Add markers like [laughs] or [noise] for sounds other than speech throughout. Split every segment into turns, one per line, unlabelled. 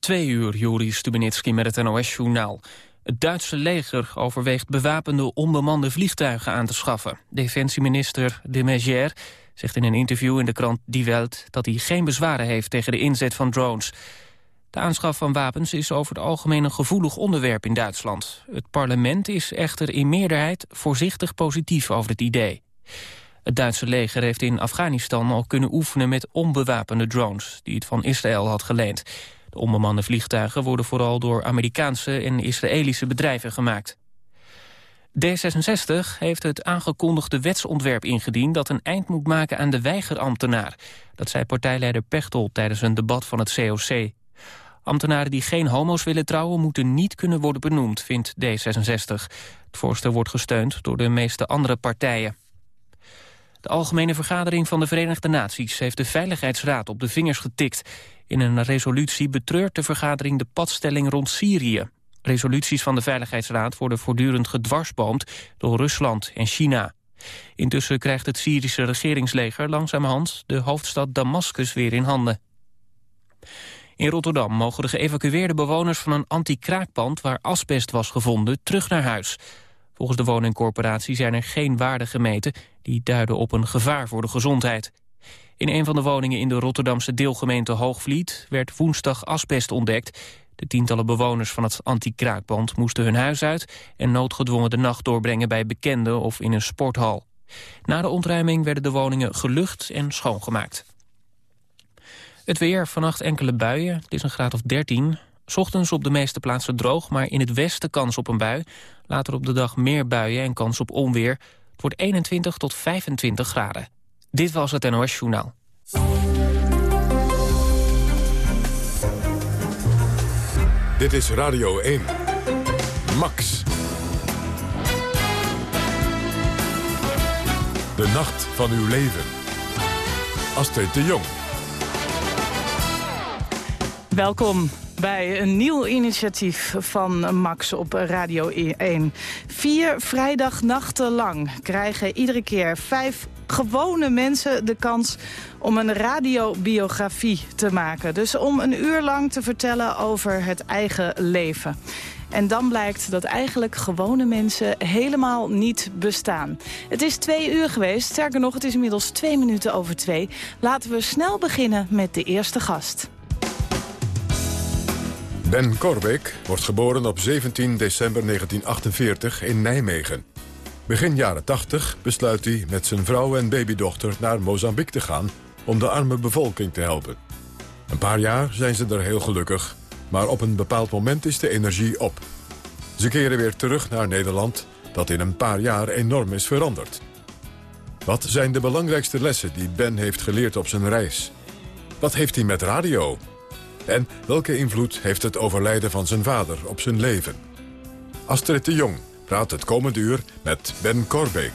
Twee uur, Juri Stubenitski met het NOS-journaal. Het Duitse leger overweegt bewapende onbemande vliegtuigen aan te schaffen. Defensieminister de Maizière zegt in een interview in de krant Die Welt... dat hij geen bezwaren heeft tegen de inzet van drones. De aanschaf van wapens is over het algemeen een gevoelig onderwerp in Duitsland. Het parlement is echter in meerderheid voorzichtig positief over het idee. Het Duitse leger heeft in Afghanistan al kunnen oefenen met onbewapende drones... die het van Israël had geleend. De onbemande vliegtuigen worden vooral door Amerikaanse en Israëlische bedrijven gemaakt. D66 heeft het aangekondigde wetsontwerp ingediend... dat een eind moet maken aan de weigerambtenaar. Dat zei partijleider Pechtold tijdens een debat van het COC. Ambtenaren die geen homo's willen trouwen... moeten niet kunnen worden benoemd, vindt D66. Het voorstel wordt gesteund door de meeste andere partijen. De Algemene Vergadering van de Verenigde Naties heeft de Veiligheidsraad op de vingers getikt. In een resolutie betreurt de vergadering de padstelling rond Syrië. Resoluties van de Veiligheidsraad worden voortdurend gedwarsboomd door Rusland en China. Intussen krijgt het Syrische regeringsleger langzamerhand de hoofdstad Damascus weer in handen. In Rotterdam mogen de geëvacueerde bewoners van een anti-kraakpand waar asbest was gevonden terug naar huis. Volgens de woningcorporatie zijn er geen waarden gemeten... die duiden op een gevaar voor de gezondheid. In een van de woningen in de Rotterdamse deelgemeente Hoogvliet... werd woensdag asbest ontdekt. De tientallen bewoners van het anti-kraakband moesten hun huis uit... en noodgedwongen de nacht doorbrengen bij bekenden of in een sporthal. Na de ontruiming werden de woningen gelucht en schoongemaakt. Het weer, vannacht enkele buien, het is een graad of 13. Ochtends op de meeste plaatsen droog, maar in het westen kans op een bui. Later op de dag meer buien en kans op onweer. Het wordt 21 tot 25 graden. Dit was het NOS Journaal.
Dit is Radio 1. Max. De nacht van uw leven. Astrid de Jong.
Welkom bij een nieuw initiatief van Max op Radio 1. Vier vrijdagnachten lang krijgen iedere keer vijf gewone mensen de kans om een radiobiografie te maken. Dus om een uur lang te vertellen over het eigen leven. En dan blijkt dat eigenlijk gewone mensen helemaal niet bestaan. Het is twee uur geweest. Sterker nog, het is inmiddels twee minuten over twee. Laten we snel beginnen met de eerste gast.
Ben Korbeek wordt geboren op 17 december 1948 in Nijmegen. Begin jaren 80 besluit hij met zijn vrouw en babydochter naar Mozambique te gaan... om de arme bevolking te helpen. Een paar jaar zijn ze er heel gelukkig, maar op een bepaald moment is de energie op. Ze keren weer terug naar Nederland, dat in een paar jaar enorm is veranderd. Wat zijn de belangrijkste lessen die Ben heeft geleerd op zijn reis? Wat heeft hij met radio? En welke invloed heeft het overlijden van zijn vader op zijn leven? Astrid de Jong praat het komende uur met Ben Korbeek.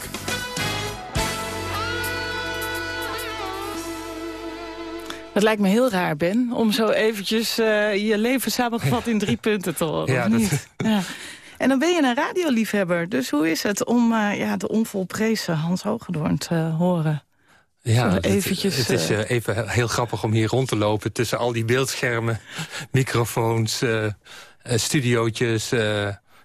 Het lijkt me heel raar, Ben, om zo eventjes uh, je leven samengevat in drie [laughs] punten te horen. Ja, dat... ja. En dan ben je een radioliefhebber. Dus hoe is het om uh, ja, de onvolprezen Hans Hogedoorn te horen?
Ja, eventjes, het, is uh, even heel grappig om hier rond te lopen... tussen al die beeldschermen, [laughs] microfoons, uh, studiootjes.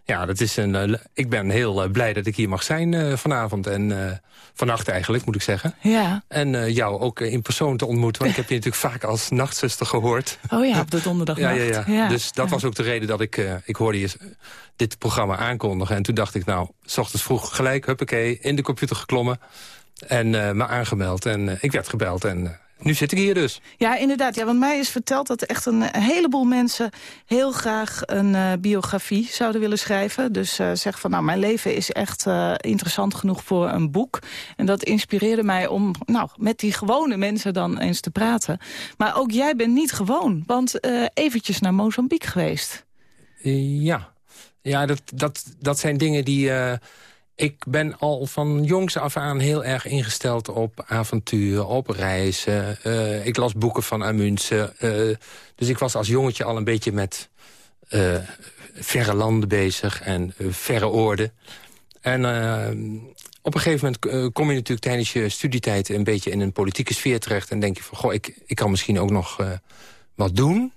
ja, dat is een, ik ben heel blij dat ik hier mag zijn vanavond. En vannacht eigenlijk, moet ik zeggen.
Ja.
En jou ook in persoon te ontmoeten. Want ik heb je natuurlijk vaak als nachtzuster gehoord. [laughs]
Oh ja, op de donderdagnacht.
ja, ja, ja, Dus dat was ook de reden dat ik... ik hoorde je dit programma aankondigen. En toen dacht ik, nou, s ochtends vroeg gelijk, huppakee, in de computer geklommen en uh, me aangemeld. En uh, ik werd gebeld en uh, nu zit ik hier dus.
Ja, inderdaad. Ja, want mij is verteld dat echt een, heleboel mensen... heel graag een biografie zouden willen schrijven. Dus zeg van, nou, mijn leven is echt interessant genoeg voor een boek. En dat inspireerde mij om nou, met die gewone mensen dan eens te praten. Maar ook jij bent niet gewoon, want eventjes naar Mozambique geweest.
Ja, ja dat, dat, dat zijn dingen die ik ben al van jongs af aan heel erg ingesteld op avontuur, op reizen. Uh, ik las boeken van Amundsen. Uh, dus ik was als jongetje al een beetje met uh, verre landen bezig en verre oorden. En op een gegeven moment kom je natuurlijk tijdens je studietijd... een beetje in een politieke sfeer terecht... en denk je van, goh, ik, ik kan misschien ook nog wat doen.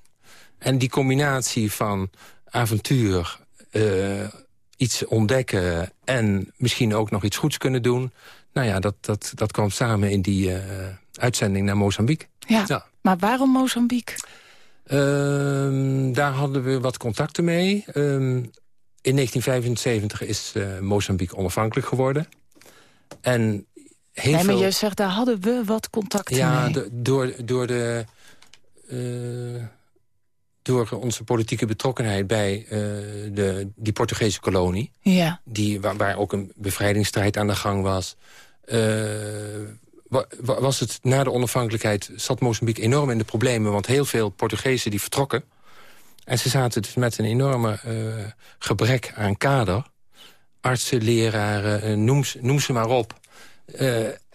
En die combinatie van avontuur, iets ontdekken... en misschien ook nog iets goeds kunnen doen... nou ja, dat, dat, dat kwam samen in die uh, uitzending naar Mozambique.
Ja, ja. maar waarom Mozambique?
Uh, daar hadden we wat contacten mee. Um, in 1975 is uh, Mozambique onafhankelijk geworden. En heel
nee,
maar
je zegt, daar hadden we wat contacten
ja,
mee.
Ja, door, door de... Uh, door onze politieke betrokkenheid bij uh, de, die Portugese kolonie.
Ja.
Die, waar, waar ook een bevrijdingsstrijd aan de gang was. Uh, was het na de onafhankelijkheid zat Mozambique enorm in de problemen... want heel veel Portugezen die vertrokken. En ze zaten dus met een enorme uh, gebrek aan kader. Artsen, leraren, noem, noem ze maar op.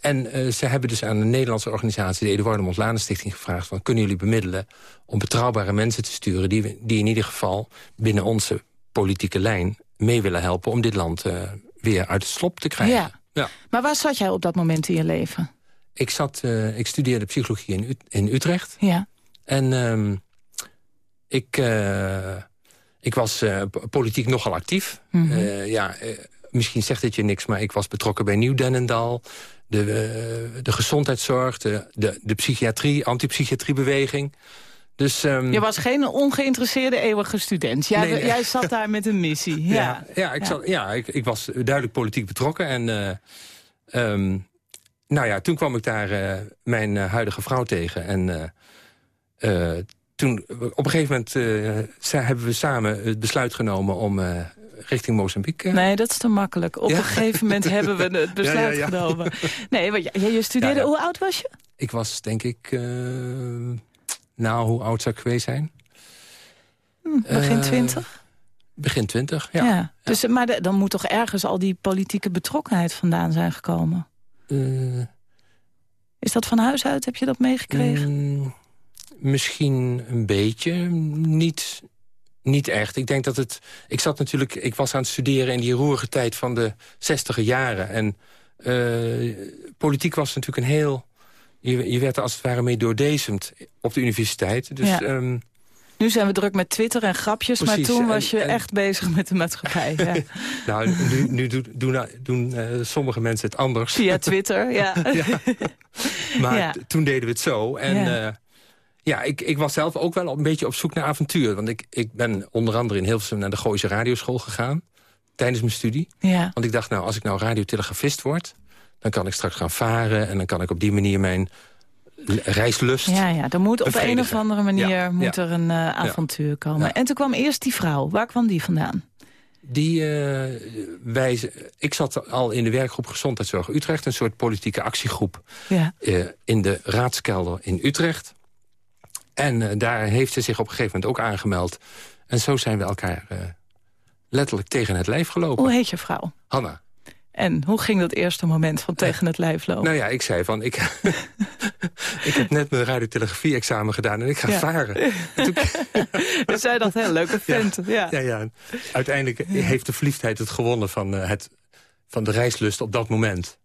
En uh, ze hebben dus aan de Nederlandse organisatie... de Eduardo Montlane Stichting gevraagd... Van, kunnen jullie bemiddelen om betrouwbare mensen te sturen... die, die in ieder geval binnen onze politieke lijn mee willen helpen... om dit land uh, weer uit het slop te krijgen.
Ja.
ja.
Maar waar zat jij op dat moment in je leven?
Ik, zat, uh, ik studeerde psychologie in, in Utrecht.
Ja.
En um, ik, ik was politiek nogal actief.
Mhm.
Mm -hmm. ja, misschien zegt het je niks, maar ik was betrokken bij Nieuw-Dennendal de, uh, de gezondheidszorg, de, de, de psychiatrie, antipsychiatriebeweging. Dus, um...
Je was geen ongeïnteresseerde eeuwige student. Jij,
nee, nee.
jij zat daar met een missie. [laughs] Ja,
ja, ja, ik,
ja.
Zat, ja ik, ik, was duidelijk politiek betrokken. En uh, um, nou ja, toen kwam ik daar uh, mijn huidige vrouw tegen. En toen, op een gegeven moment hebben we samen het besluit genomen om richting Mozambique.
Nee, dat is te makkelijk. Op
Ja.
een gegeven moment [laughs] hebben we het besluit
Ja, ja, ja.
genomen. Nee, want je, je studeerde... Hoe oud was je?
Ik was denk ik... Uh, nou, hoe oud zou ik geweest zijn?
Hm, begin
Eh,
twintig?
Begin twintig, ja.
ja. Dus, maar de- dan moet toch ergens al die politieke betrokkenheid vandaan zijn gekomen?
Eh,
Is dat van huis uit? Heb je dat meegekregen?
mm, misschien een beetje. Niet, niet echt. Ik denk dat het... Ik zat natuurlijk... Ik was aan het studeren in die roerige tijd van de zestiger jaren. En eh, politiek was natuurlijk een heel... Je, je werd er als het ware mee doordezemd op de universiteit. Dus
Ja.
ehm,
Nu zijn we druk met Twitter en grapjes, maar
Precies,
toen
en-
was je
en-
echt bezig met de maatschappij. Ja. [laughs]
nou, nu, nu doen, doen, doen eh, sommige mensen het anders.
Via Twitter, ja. [laughs] [laughs]
Maar
Ja.
t- toen deden we het zo. En
Ja.
ik, ik was zelf ook wel een beetje op zoek naar avontuur. Want ik, ik ben onder andere in Hilversum naar de Gooise Radioschool gegaan. Tijdens mijn studie.
ja.
Want ik dacht, nou, als ik nou radiotelegrafist word... dan kan ik straks gaan varen. En dan kan ik op die manier mijn reislust...
Ja, ja, er moet op een of andere manier
Ja,
moet
ja.
er een eh, avontuur komen. En toen kwam eerst die vrouw. Waar kwam die vandaan?
Die, wij, ik zat al in de werkgroep Gezondheidszorg Utrecht. Een soort politieke actiegroep
Ja.
eh, in de Raadskelder in Utrecht. En eh, daar heeft ze zich op een gegeven moment ook aangemeld. En zo zijn we elkaar eh, letterlijk tegen het lijf gelopen.
Hoe heet je vrouw?
Hanna.
En hoe ging dat eerste moment van tegen het lijf lopen?
Nou ja, ik zei van, ik, [laughs] ik heb net mijn radiotelegrafie-examen gedaan en ik ga
Ja.
varen. [laughs] En toen-
Dus zij dacht, heel leuke vent. Ja.
ja, ja, uiteindelijk heeft de verliefdheid het gewonnen van, eh, het, van de reislust op dat moment.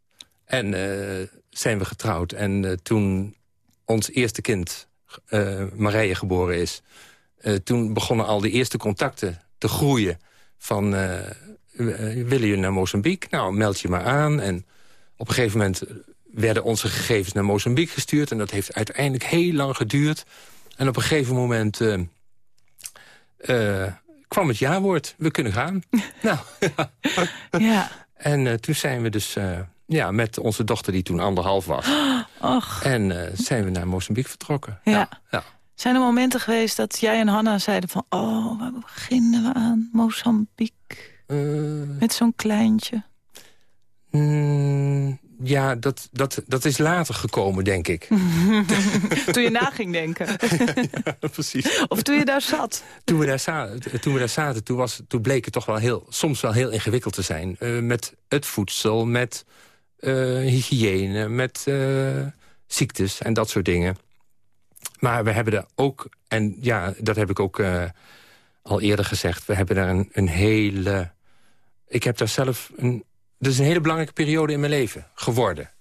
En eh, zijn we getrouwd. En eh, toen ons eerste kind, eh, Marije, geboren is... eh, toen begonnen al de eerste contacten te groeien van... eh, eh, willen jullie naar Mozambique? Nou, meld je maar aan. En op een gegeven moment werden onze gegevens naar Mozambique gestuurd. En dat heeft uiteindelijk heel lang geduurd. En op een gegeven moment eh, eh, kwam het ja-woord. We kunnen gaan. [laughs] nou, [laughs]
ja.
en eh, toen zijn we dus eh, ja, met onze dochter die toen anderhalf was. [gasps]
Och,
En eh, zijn we naar Mozambique vertrokken.
Ja.
ja.
zijn er momenten geweest dat jij en Hanna zeiden van... oh, waar beginnen we aan? Mozambique.
Eh,
Met zo'n kleintje.
mm, ja, dat, dat, dat is later gekomen, denk ik. [laughs] [laughs]
toen je na ging denken. [laughs]
Precies.
Of toen je daar zat.
Toen we daar, za- toen we daar zaten, toen, was, toen bleek het toch wel heel, soms wel heel ingewikkeld te zijn. Eh, met het voedsel, met hygiëne, met eh, ziektes en dat soort dingen. Maar we hebben daar ook, en ja, dat heb ik ook eh, al eerder gezegd... we hebben daar een, een hele... Ik heb daar zelf een... Dat is een hele belangrijke periode in mijn leven geworden.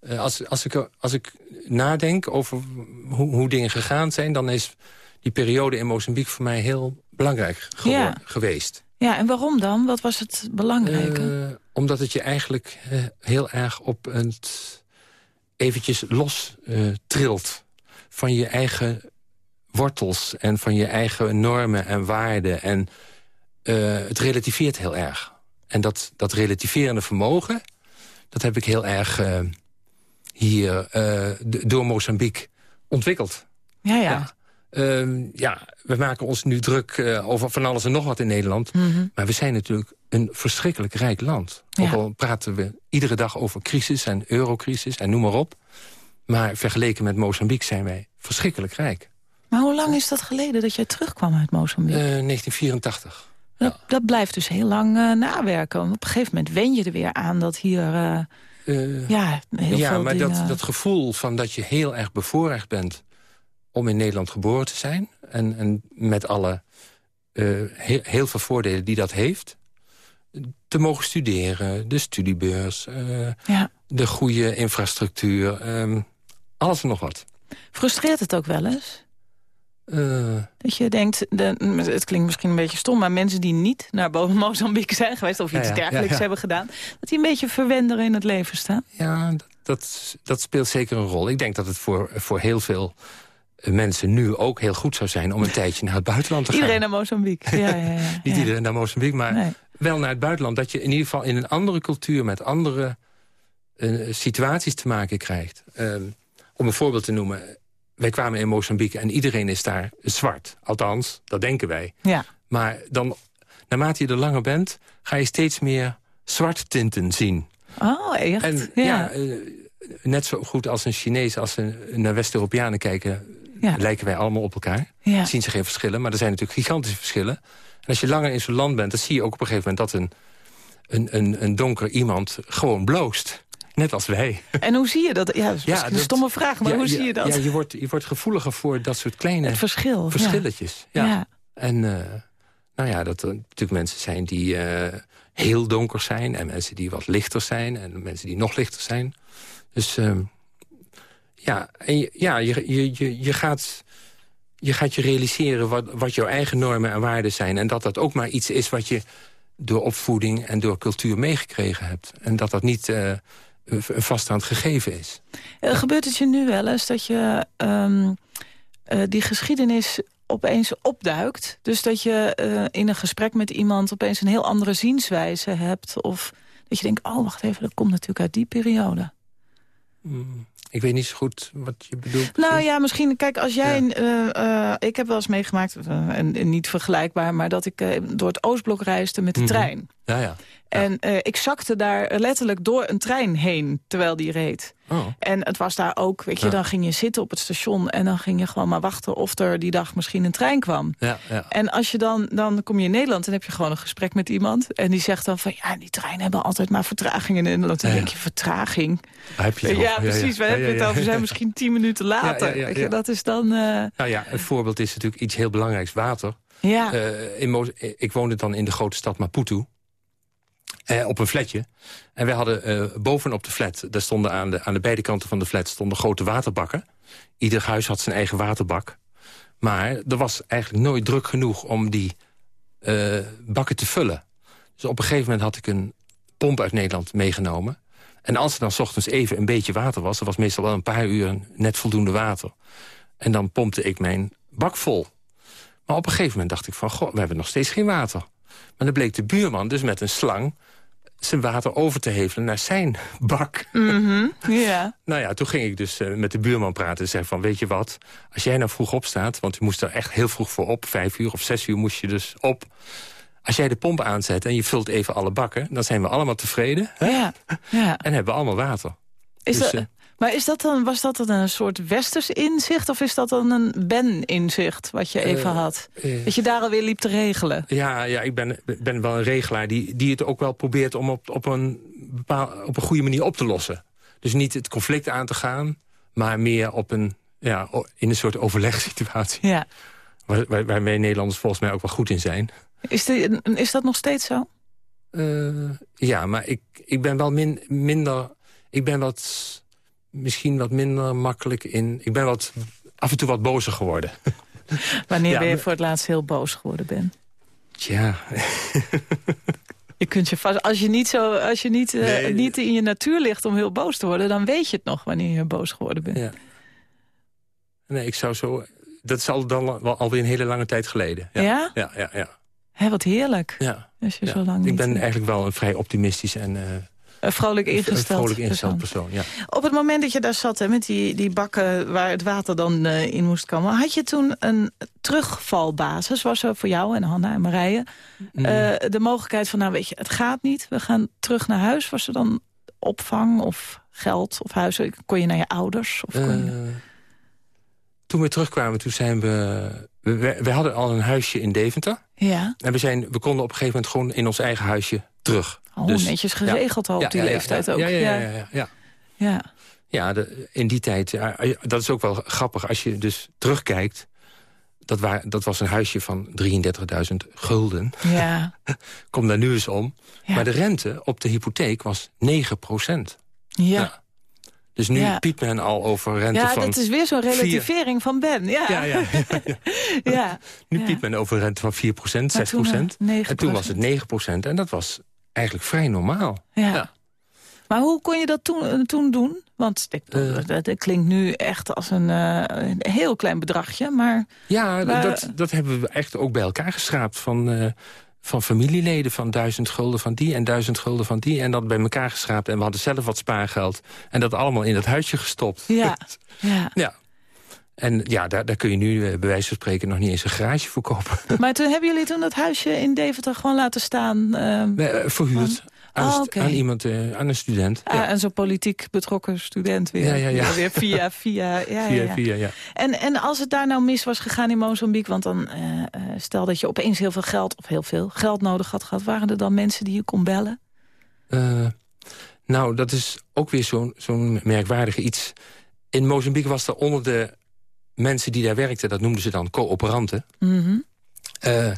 Eh, als, als, ik, als ik nadenk over hoe, hoe dingen gegaan zijn... dan is die periode in Mozambique voor mij heel belangrijk
Ja.
geweest.
Ja, en waarom dan? Wat was het belangrijke?
Eh, omdat het je eigenlijk heel erg op het eventjes los eh, trilt van je eigen wortels en van je eigen normen en waarden. En eh, het relativeert heel erg. En dat, dat relativerende vermogen, dat heb ik heel erg eh, hier door Mozambique ontwikkeld.
ja, ja.
Ja. Ehm, ja, we maken ons nu druk eh, over van alles en nog wat in Nederland.
Mhm.
Maar we zijn natuurlijk een verschrikkelijk rijk land.
Ja.
Ook al praten we iedere dag over crisis en eurocrisis en noem maar op. Maar vergeleken met Mozambique zijn wij verschrikkelijk rijk.
Maar hoe lang is dat geleden dat jij terugkwam uit Mozambique?
Eh 1984.
dat, dat blijft dus heel lang eh, nawerken. Want op een gegeven moment wen je er weer aan dat hier... eh,
Eh,
ja, heel
ja,
veel
maar
dingen...
dat, dat gevoel van dat je heel erg bevoorrecht bent... om in Nederland geboren te zijn... en, en met alle eh, heel, heel veel voordelen die dat heeft... te mogen studeren, de studiebeurs... eh,
Ja.
de goede infrastructuur, ehm, alles en nog wat.
Frustreert het ook wel eens?
Eh,
Dat je denkt, de, het klinkt misschien een beetje stom... maar mensen die niet naar Bo- [laughs] Mozambique zijn geweest... of iets
Ja, ja,
dergelijks hebben gedaan... dat die een beetje verwender in het leven staan.
ja, dat, dat, dat speelt zeker een rol. Ik denk dat het voor, voor heel veel mensen nu ook heel goed zou zijn... om een tijdje naar het buitenland te
Iedereen
gaan.
naar Mozambique. Ja, ja, [laughs] ja,
Niet iedereen naar Mozambique, maar
Nee.
wel naar het buitenland. Dat je in ieder geval in een andere cultuur met andere eh, situaties te maken krijgt. Ehm, om een voorbeeld te noemen. Wij kwamen in Mozambique en iedereen is daar zwart. Althans, dat denken wij.
Ja.
Maar dan, naarmate je er langer bent, ga je steeds meer zwarttinten zien.
Oh, echt?
En
ja.
eh, net zo goed als een Chinees, als ze naar West-Europeanen kijken...
Ja.
lijken wij allemaal op elkaar.
Ja.
Zien ze geen verschillen, maar er zijn natuurlijk gigantische verschillen. En als je langer in zo'n land bent, dan zie je ook op een gegeven moment... dat een, een, een, een donker iemand gewoon bloost. Net als wij.
En hoe zie je dat? Ja, dat is
Ja,
een stomme vraag, maar
Ja,
hoe zie je dat?
Ja, je, wordt, je wordt gevoeliger voor dat soort kleine
het verschil.
verschilletjes. Ja.
Ja.
En eh, nou ja, dat er natuurlijk mensen zijn die eh, heel donker zijn... en mensen die wat lichter zijn en mensen die nog lichter zijn. Dus ehm, ja, en je, ja je, je, je, je, gaat, je gaat je realiseren wat, wat jouw eigen normen en waarden zijn... en dat dat ook maar iets is wat je door opvoeding en door cultuur meegekregen hebt. En dat dat niet eh, een vaststaand gegeven is.
Eh, gebeurt het je nu wel eens dat je ehm, eh, die geschiedenis opeens opduikt? Dus dat je in een gesprek met iemand opeens een heel andere zienswijze hebt? Of dat je denkt, oh, wacht even, dat komt natuurlijk uit die periode.
Mm, Ik weet niet zo goed wat je bedoelt.
Nou ja, misschien, kijk, als jij...
Ja.
eh, eh, ik heb wel eens meegemaakt, eh, en, en niet vergelijkbaar... maar dat ik door het Oostblok reisde met de
Mhm.
trein.
Ja, ja.
En ik zakte daar letterlijk door een trein heen, terwijl die reed.
Oh.
En het was daar ook, weet je,
Ja.
dan ging je zitten op het station... en dan ging je gewoon maar wachten of er die dag misschien een trein kwam.
Ja, ja.
En als je dan, dan kom je in Nederland en heb je gewoon een gesprek met iemand... en die zegt dan van, ja, die treinen hebben altijd maar vertraging in Nederland. Dan denk je, vertraging?
Heb je
Ja, precies,
Ja,
het over, we zijn misschien tien minuten later. Je, dat is dan... eh,
Nou ja, een voorbeeld is natuurlijk iets heel belangrijks, water.
ja,
Eh, in Mo- ik woonde dan in de grote stad Maputo. Eh, op een flatje. En wij hadden eh, bovenop de flat, daar stonden aan de, aan de beide kanten van de flat... stonden grote waterbakken. Ieder huis had zijn eigen waterbak. Maar er was eigenlijk nooit druk genoeg om die eh, bakken te vullen. Dus op een gegeven moment had ik een pomp uit Nederland meegenomen. En als er dan 's ochtends even een beetje water was... er was meestal wel een paar uur net voldoende water. En dan pompte ik mijn bak vol. Maar op een gegeven moment dacht ik van... goh, we hebben nog steeds geen water. Maar dan bleek de buurman dus met een slang... zijn water over te hevelen naar zijn [laughs] bak.
ja.
Nou ja, toen ging ik dus eh, met de buurman praten en zei van... weet je wat, als jij nou vroeg opstaat... want je moest er echt heel vroeg voor op, vijf uur of zes uur moest je dus op... Als jij de pomp aanzet en je vult even alle bakken... dan zijn we allemaal tevreden hè?
ja, ja. [laughs]
en hebben we allemaal water.
Is
Dus,
dat,
eh,
maar is dat dan, was dat dan een soort westers inzicht... of is dat dan een Ben-inzicht wat je even
Eh,
had?
eh,
Dat je daar alweer liep te regelen?
Ja, ja ik ben, ben wel een regelaar die, die het ook wel probeert... om op, op, een bepaal, op een goede manier op te lossen. Dus niet het conflict aan te gaan... maar meer op een, ja, in een soort overlegssituatie.
Ja.
Waar, waar, waar wij Nederlanders volgens mij ook wel goed in zijn.
Is, de, is dat nog steeds zo?
Eh, ja, maar ik, ik ben wel min, minder... Ik ben wat, misschien wat minder makkelijk in... Ik ben wat, af en toe wat bozer geworden. [laughs]
Wanneer
Ja,
ben je
maar-
voor het laatst heel boos geworden bent?
Tja, [laughs] [laughs]
Je kunt je vast, als je niet, zo, als je niet, eh, niet in je natuur ligt om heel boos te worden... dan weet je het nog wanneer je boos geworden bent.
ja. Nee, ik zou zo... Dat is al dan wel alweer een hele lange tijd geleden. Ja?
Ja?
Ja, ja, ja.
Hé, wat heerlijk.
ja,
Als je
ja.
zo lang
Ik ben
eh,
eigenlijk wel een vrij optimistisch en eh,
een vrolijk
een
ingesteld,
vrolijk ingesteld
persoon.
persoon. Ja.
Op het moment dat je daar zat hè, met die, die bakken waar het water dan eh, in moest komen... had je toen een terugvalbasis? Was er voor jou en Hanna en Marije
Mm.
eh, de mogelijkheid van... nou weet je, het gaat niet, we gaan terug naar huis? Was er dan opvang of geld of huis? Kon je naar je ouders? Of kon je...
Eh, toen we terugkwamen, toen zijn we- we hadden al een huisje in Deventer.
Ja,
En we, zijn, we konden op een gegeven moment gewoon in ons eigen huisje terug.
oh,
Dus-
netjes geregeld al op die
ja,
leeftijd
ja,
ook.
Ja, ja, ja. ja, ja.
ja.
Ja, de- in die tijd, dat is ook wel grappig. Als je dus terugkijkt, dat, wa- dat was een huisje van 33.000 gulden.
ja. [laughs]
Kom daar nu eens om.
Ja.
Maar de rente op de hypotheek was 9 procent.
ja.
Dus nu
Ja.
piept men al over rente
Ja,
van...
dat is weer zo'n relativering van Ben. Ja,
Ja, ja. [laughs]
ja.
Nu
Ja.
piept men over rente van 4 procent,
Maar
6
toen, eh,
procent.
9%.
En toen was het 9 procent. En dat was eigenlijk vrij normaal.
Ja.
Ja.
Maar hoe kon je dat toen, eh, toen doen? Want ik,
Eh.
dat, dat klinkt nu echt als een, eh, een heel klein bedragje. Maar
Ja,
Maar-
dat, dat hebben we echt ook bij elkaar geschraapt. Van, eh, van familieleden van duizend gulden van die en duizend gulden van die. En dat bij elkaar geschraapt. En we hadden zelf wat spaargeld. En dat allemaal in dat huisje gestopt.
ja, [laughs] ja.
ja. En ja, daar, daar kun je nu eh, bij wijze van spreken nog niet eens een garage voor kopen.
maar toen hebben jullie toen dat huisje in Deventer gewoon laten staan. eh,
Nee, eh, Verhuurd. Aan,
Oh,
aan iemand, eh, aan een student.
ah,
Ja.
En zo'n politiek betrokken student weer.
Ja, ja, ja.
Weer via, [laughs] via. Ja, ja,
Via,
ja.
via, ja.
En, en als het daar nou mis was gegaan in Mozambique... want dan eh, stel dat je opeens heel veel geld, of heel veel geld nodig had gehad... waren er dan mensen die je kon bellen?
Nou, dat is ook weer zo'n zo'n merkwaardig iets. In Mozambique was er onder de mensen die daar werkten... dat noemden ze dan coöperanten...
Mhm.
eh,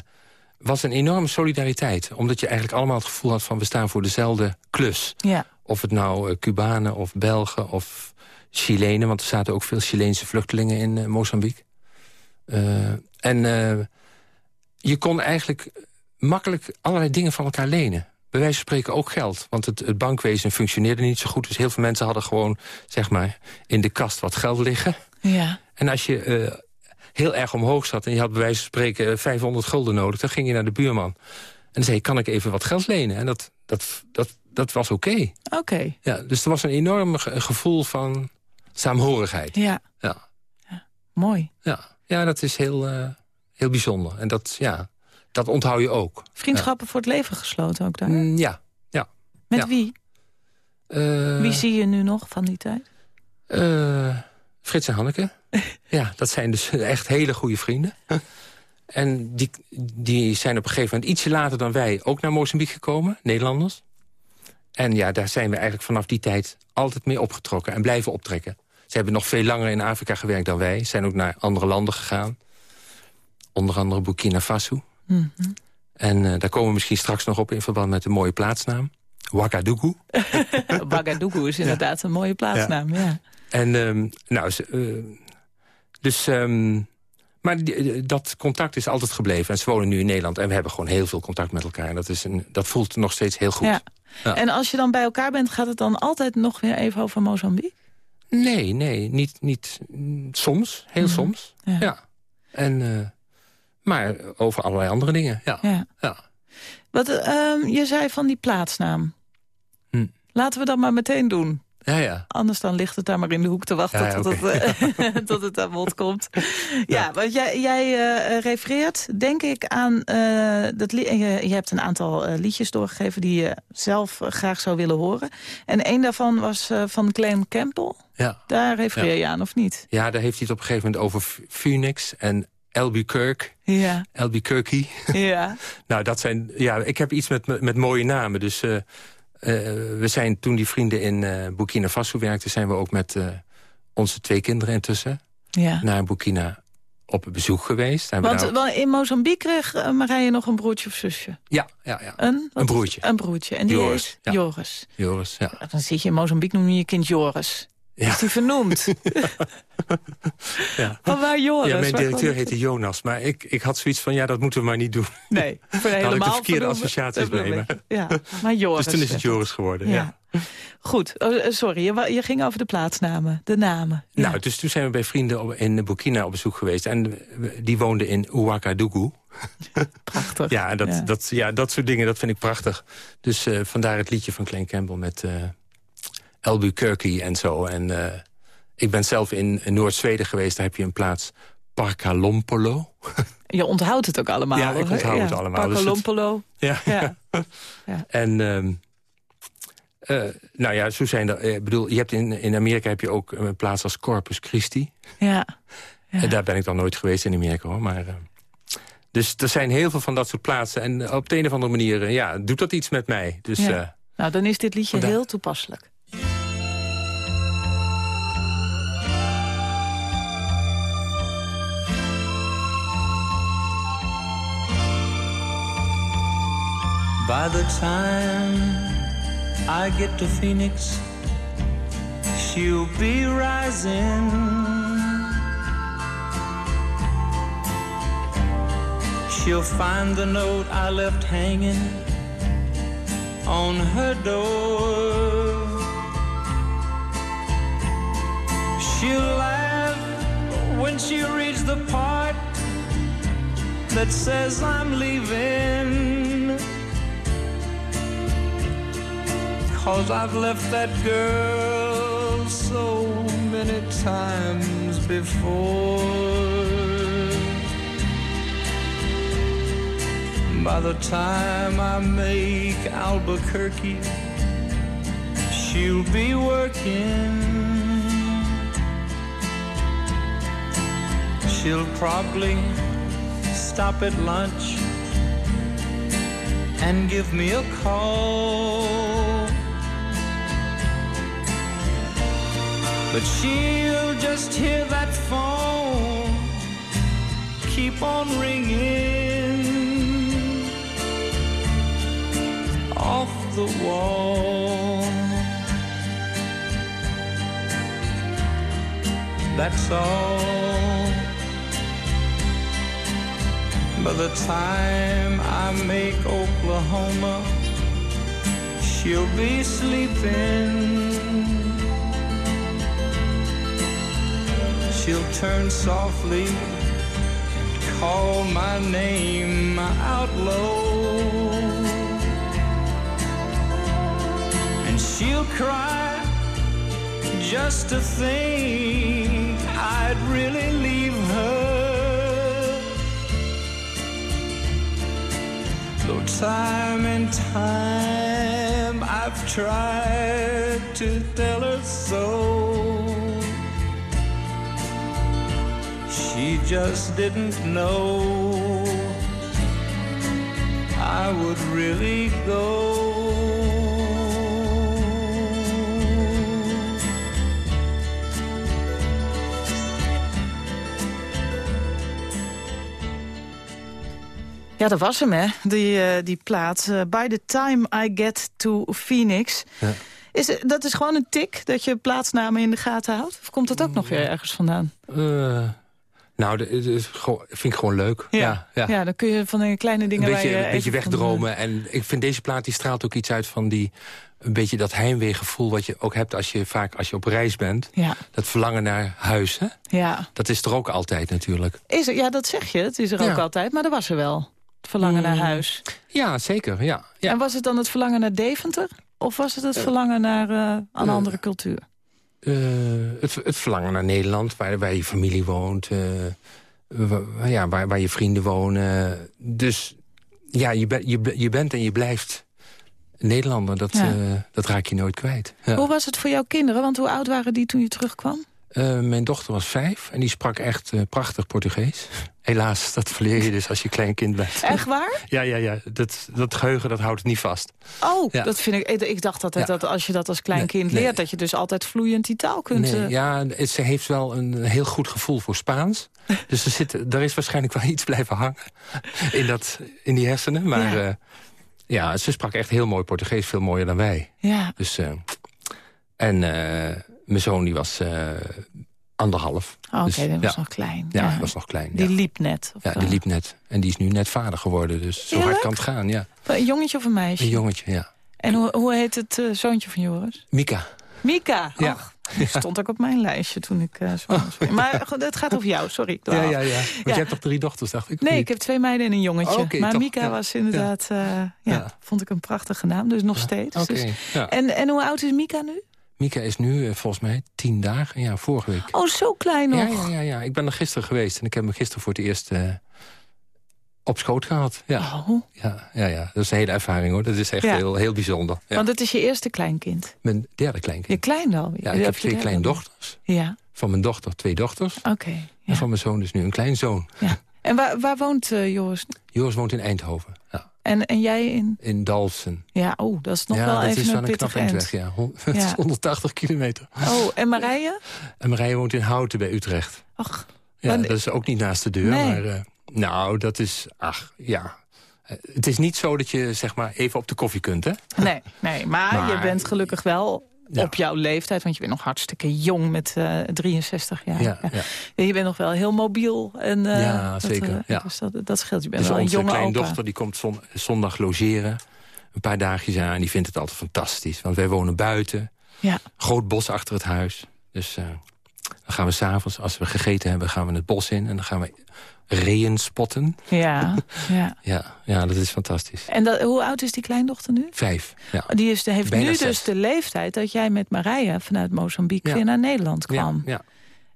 was een enorme solidariteit. Omdat je eigenlijk allemaal het gevoel had van... we staan voor dezelfde klus.
Ja,
Of het nou eh, Cubanen of Belgen of Chilenen... want er zaten ook veel Chileense vluchtelingen in eh, Mozambique. Eh, en je kon eigenlijk makkelijk allerlei dingen van elkaar lenen. Bij wijze van spreken ook geld. Want het, het bankwezen functioneerde niet zo goed. Dus heel veel mensen hadden gewoon zeg maar, in de kast wat geld liggen.
ja.
En als je heel erg omhoog zat en je had bij wijze van spreken eh, 500 gulden nodig... dan ging je naar de buurman. En dan zei je, kan ik even wat geld lenen? En dat, dat, dat, dat was oké.
Oké,
Ja, dus er was een enorm ge- gevoel van saamhorigheid.
ja.
Ja,
Mooi.
ja. ja dat is heel, eh, heel bijzonder. En dat, ja, dat onthoud je ook.
Vriendschappen voor het leven gesloten ook daar?
Mm, ja. ja.
Met
ja.
wie?
Eh,
Wie zie je nu nog van die tijd?
eh, Frits en Hanneke. [laughs] ja, dat zijn dus echt hele goede vrienden. en die, die zijn op een gegeven moment ietsje later dan wij... ook naar Mozambique gekomen, Nederlanders. En ja, daar zijn we eigenlijk vanaf die tijd altijd mee opgetrokken... en blijven optrekken. Ze hebben nog veel langer in Afrika gewerkt dan wij. Zijn ook naar andere landen gegaan. Onder andere Burkina Faso.
Mhm.
En eh, daar komen we misschien straks nog op in verband met de mooie plaatsnaam. Ouagadougou. [laughs]
Ouagadougou is inderdaad een mooie plaatsnaam, ja.
En ehm, nou, eh, dus, ehm, maar die- eh, dat contact is altijd gebleven. En ze wonen nu in Nederland en we hebben gewoon heel veel contact met elkaar. En dat, is een, dat voelt nog steeds heel goed.
ja.
Ja.
En als je dan bij elkaar bent, gaat het dan altijd nog weer even over Mozambique?
Nee, nee, niet, niet mm, soms, heel
Mhm.
soms.
Ja.
Ja. En, eh, maar over allerlei andere dingen, ja.
Ja.
ja.
Wat, ehm, je zei van die plaatsnaam.
Hm.
Laten we dat maar meteen doen.
Ja, ja.
Anders dan ligt het daar maar in de hoek te wachten
Ja,
tot, het, eh, [laughs] tot het aan bod komt. Ja, want jij, jij eh, refereert denk ik aan... eh, dat je, je hebt een aantal liedjes doorgegeven die je zelf graag zou willen horen. En een daarvan was van Clem Campbell.
ja.
Daar refereer je aan, of niet?
Ja, daar heeft hij het op een gegeven moment over Ph- Phoenix en Albuquerque.
Ja,
Albuquerque.
ja. [laughs]
Nou, dat zijn. Ja, ik heb iets met, met mooie namen. Dus we zijn toen die vrienden in eh, Burkina Faso werkten, zijn we ook met eh, onze twee kinderen intussen
ja.
naar Burkina op bezoek geweest. Zijn
Want,
ook-
in Mozambique kreeg eh, Marije nog een broertje of zusje.
ja, ja, ja.
Een,
broertje.
is- Een broertje. En die
Joris, ja.
Joris.
Joris, ja.
Dan zit je in Mozambique, noem je je kind Joris. Is die vernoemd? [laughs]
ja.
Van waar Joris?
Ja, mijn directeur heette Jonas. Maar ik, ik had zoiets van, ja, dat moeten we maar niet doen.
Nee, voor [laughs]
had ik de
helemaal
verkeerde
vernoemd.
associaties mee,
ik. Ja, maar Joris.
Dus toen is het Joris geworden, ja.
Ja. Goed, Oh, eh, sorry, je, ging over de plaatsnamen, de namen. Ja.
Nou, dus toen zijn we bij vrienden op- in Burkina op bezoek geweest. En die woonden in Ouagadougou. [laughs]
Prachtig.
Ja, en dat,
Ja.
Dat, ja, dat soort dingen, dat vind ik prachtig. Dus eh, vandaar het liedje van Klein Campbell met eh Albuquerque en zo. En eh, ik ben zelf in, Noord-Zweden geweest. Daar heb je een plaats Parkalompolo. [laughs]
Je onthoudt het ook allemaal.
Ja, ik onthoud het allemaal. Dus het-
Parkalompolo.
Ja. [laughs]
Ja.
En ehm, eh, nou ja, zo zijn er. eh, Ik bedoel, je hebt in, in Amerika heb je ook een plaats als Corpus Christi.
Ja. Ja.
En daar ben ik dan nooit geweest in Amerika hoor. Maar, eh, dus er zijn heel veel van dat soort plaatsen. En op de een of andere manier, ja, doet dat iets met mij. Dus
Ja. Nou, dan is dit liedje heel toepasselijk.
By the time I get to Phoenix, she'll be rising. She'll find the note I left hanging on her door. She'll laugh when she reads the part that says I'm leaving. Cause I've left that girl so many times before. By the time I make Albuquerque, she'll be working. She'll probably stop at lunch and give me a call. But she'll just hear that phone keep on ringing off the wall. That's all. By the time I make Oklahoma, she'll be sleeping. She'll turn softly and call my name out low. And she'll cry just to think I'd really leave her. Though time and time I've tried to tell her so. Just didn't know I would really go.
Ja, dat was hem, hè, die, eh, die plaat. eh, By the time I get to Phoenix.
Ja.
Is, het- dat is gewoon een tik, dat je plaatsnamen in de gaten houdt? Of komt dat ook nog weer ergens vandaan?
eh, nou, dat vind ik gewoon leuk. Ja, ja.
ja dan kun je van die kleine
Een
dingen...
beetje,
waar je
een beetje wegdromen. En ik vind deze plaat die straalt ook iets uit van die... een beetje dat heimweegevoel wat je ook hebt als je vaak als je op reis bent.
eh, Ja,
Dat verlangen naar huis, hè?
ja.
Dat is er ook altijd natuurlijk.
Is er, ja, dat zeg je. Het is er ook altijd, maar dat was er wel. Het verlangen naar
Mm.
huis.
Ja, zeker, ja.
En was het dan het verlangen naar Deventer? Of was het het verlangen naar eh, een
eh,
andere cultuur?
Eh, het, het verlangen naar Nederland, waar, waar je familie woont. eh, wa- ja, waar, waar je vrienden wonen. Dus ja, je, ben- je, be- je bent en je blijft Nederlander. Dat,
Ja.
eh, dat raak je nooit kwijt. Ja.
Hoe was het voor jouw kinderen? Want hoe oud waren die toen je terugkwam?
Eh, mijn dochter was vijf en die sprak echt eh, prachtig Portugees. [laughs] Helaas, dat verleer je dus als je klein kind bent.
Echt waar? [laughs]
Ja, ja, ja. Dat, dat geheugen dat houdt het niet vast.
Oh,
Ja.
dat vind ik. ik- dacht altijd
Ja.
dat als je dat als klein
Nee,
kind
nee.
leert, dat je dus altijd vloeiend die taal kunt.
Nee,
eh,
ja, het- ze heeft wel een heel goed gevoel voor Spaans. [laughs] dus er, zit, er is waarschijnlijk wel iets blijven hangen in, dat, in die hersenen. Maar
Ja.
ze sprak echt heel mooi Portugees, veel mooier dan wij.
ja.
Dus, en Mijn zoon die was uh, anderhalf.
Oh, Oké,
Dus,
dat was
ja.
nog klein.
Ja, was nog klein.
Die
ja.
liep net.
Ja, die
eh,
liep net. En die is nu net vader geworden. Dus zo hard kan het gaan, ja.
Een jongetje of een meisje?
Een jongetje, ja.
En hoe, hoe heet het eh, zoontje van Joris?
Mika.
Mika.
Ja.
Och, die stond ook op mijn lijstje toen ik uh, zwanger was. Maar goed, het gaat over jou, sorry. ik dwaal af.
ja. Want
Ja.
jij hebt toch drie dochters, dacht ik?
Nee, ik heb twee meiden en een jongetje.
Oh,
maar
toch,
Mika
ja.
was inderdaad, eh, ja.
Ja.
vond ik een prachtige naam, dus nog steeds.
Oké,
Dus-
ja.
en, en hoe oud is Mika nu?
Mika is nu eh, volgens mij tien dagen. Ja, vorige week.
Oh, zo klein nog.
Ja, ja, ja, ja. Ik ben er gisteren geweest en ik heb hem gisteren voor het eerst eh, op schoot gehad. Ja.
Oh,
Ja, ja, ja, dat is een hele ervaring hoor. Dat is echt
Ja.
heel, heel bijzonder. Ja.
Want het is je eerste kleinkind.
Mijn derde
Je
kleinkind.
klein alweer.
Ja, ik heb
je
twee
derde
kleine
alweer?
dochters.
Ja,
Van mijn dochter twee dochters.
oké.
En van mijn zoon dus nu een kleinzoon.
ja. En waar, waar woont eh, Joris?
Joris woont in Eindhoven.
En, en jij in?
In Dalfsen.
Ja, oh, dat is nog
ja,
wel even
is wel
een
een
pittig
eindweg. Ja. [laughs] Het is
Ja.
180 kilometer.
Oh, en Marije?
En Marije woont in Houten bij Utrecht.
Ach,
Ja, dat is ook niet naast de deur.
Nee.
Maar eh, nou, dat is... Ach, ja. Eh, Het is niet zo dat je zeg maar even op de koffie kunt, hè?
nee, nee. Maar,
Maar-
je bent gelukkig wel
Ja.
op jouw leeftijd. Want je bent nog hartstikke jong met eh 63 jaar.
Ja,
Je bent nog wel heel mobiel. En, eh,
Ja,
dat,
zeker,
eh,
ja.
Dus dat, dat scheelt. Je bent
Dus
wel een
onze
jonge
kleindochter die komt zon- zondag logeren. Een paar dagjes aan en die vindt het altijd fantastisch. Want wij wonen buiten.
Ja.
Groot bos achter het huis. Dus eh, dan gaan we s'avonds, als we gegeten hebben, gaan we het bos in. En dan gaan we reeën spotten.
Ja, [laughs] ja.
Ja, ja dat is fantastisch.
En dat, hoe oud is die kleindochter nu?
Vijf, ja.
Die is, heeft
Bijna
nu
zes.
dus de leeftijd dat jij met Marije vanuit Mozambique
Ja.
weer naar Nederland kwam.
Ja, ja.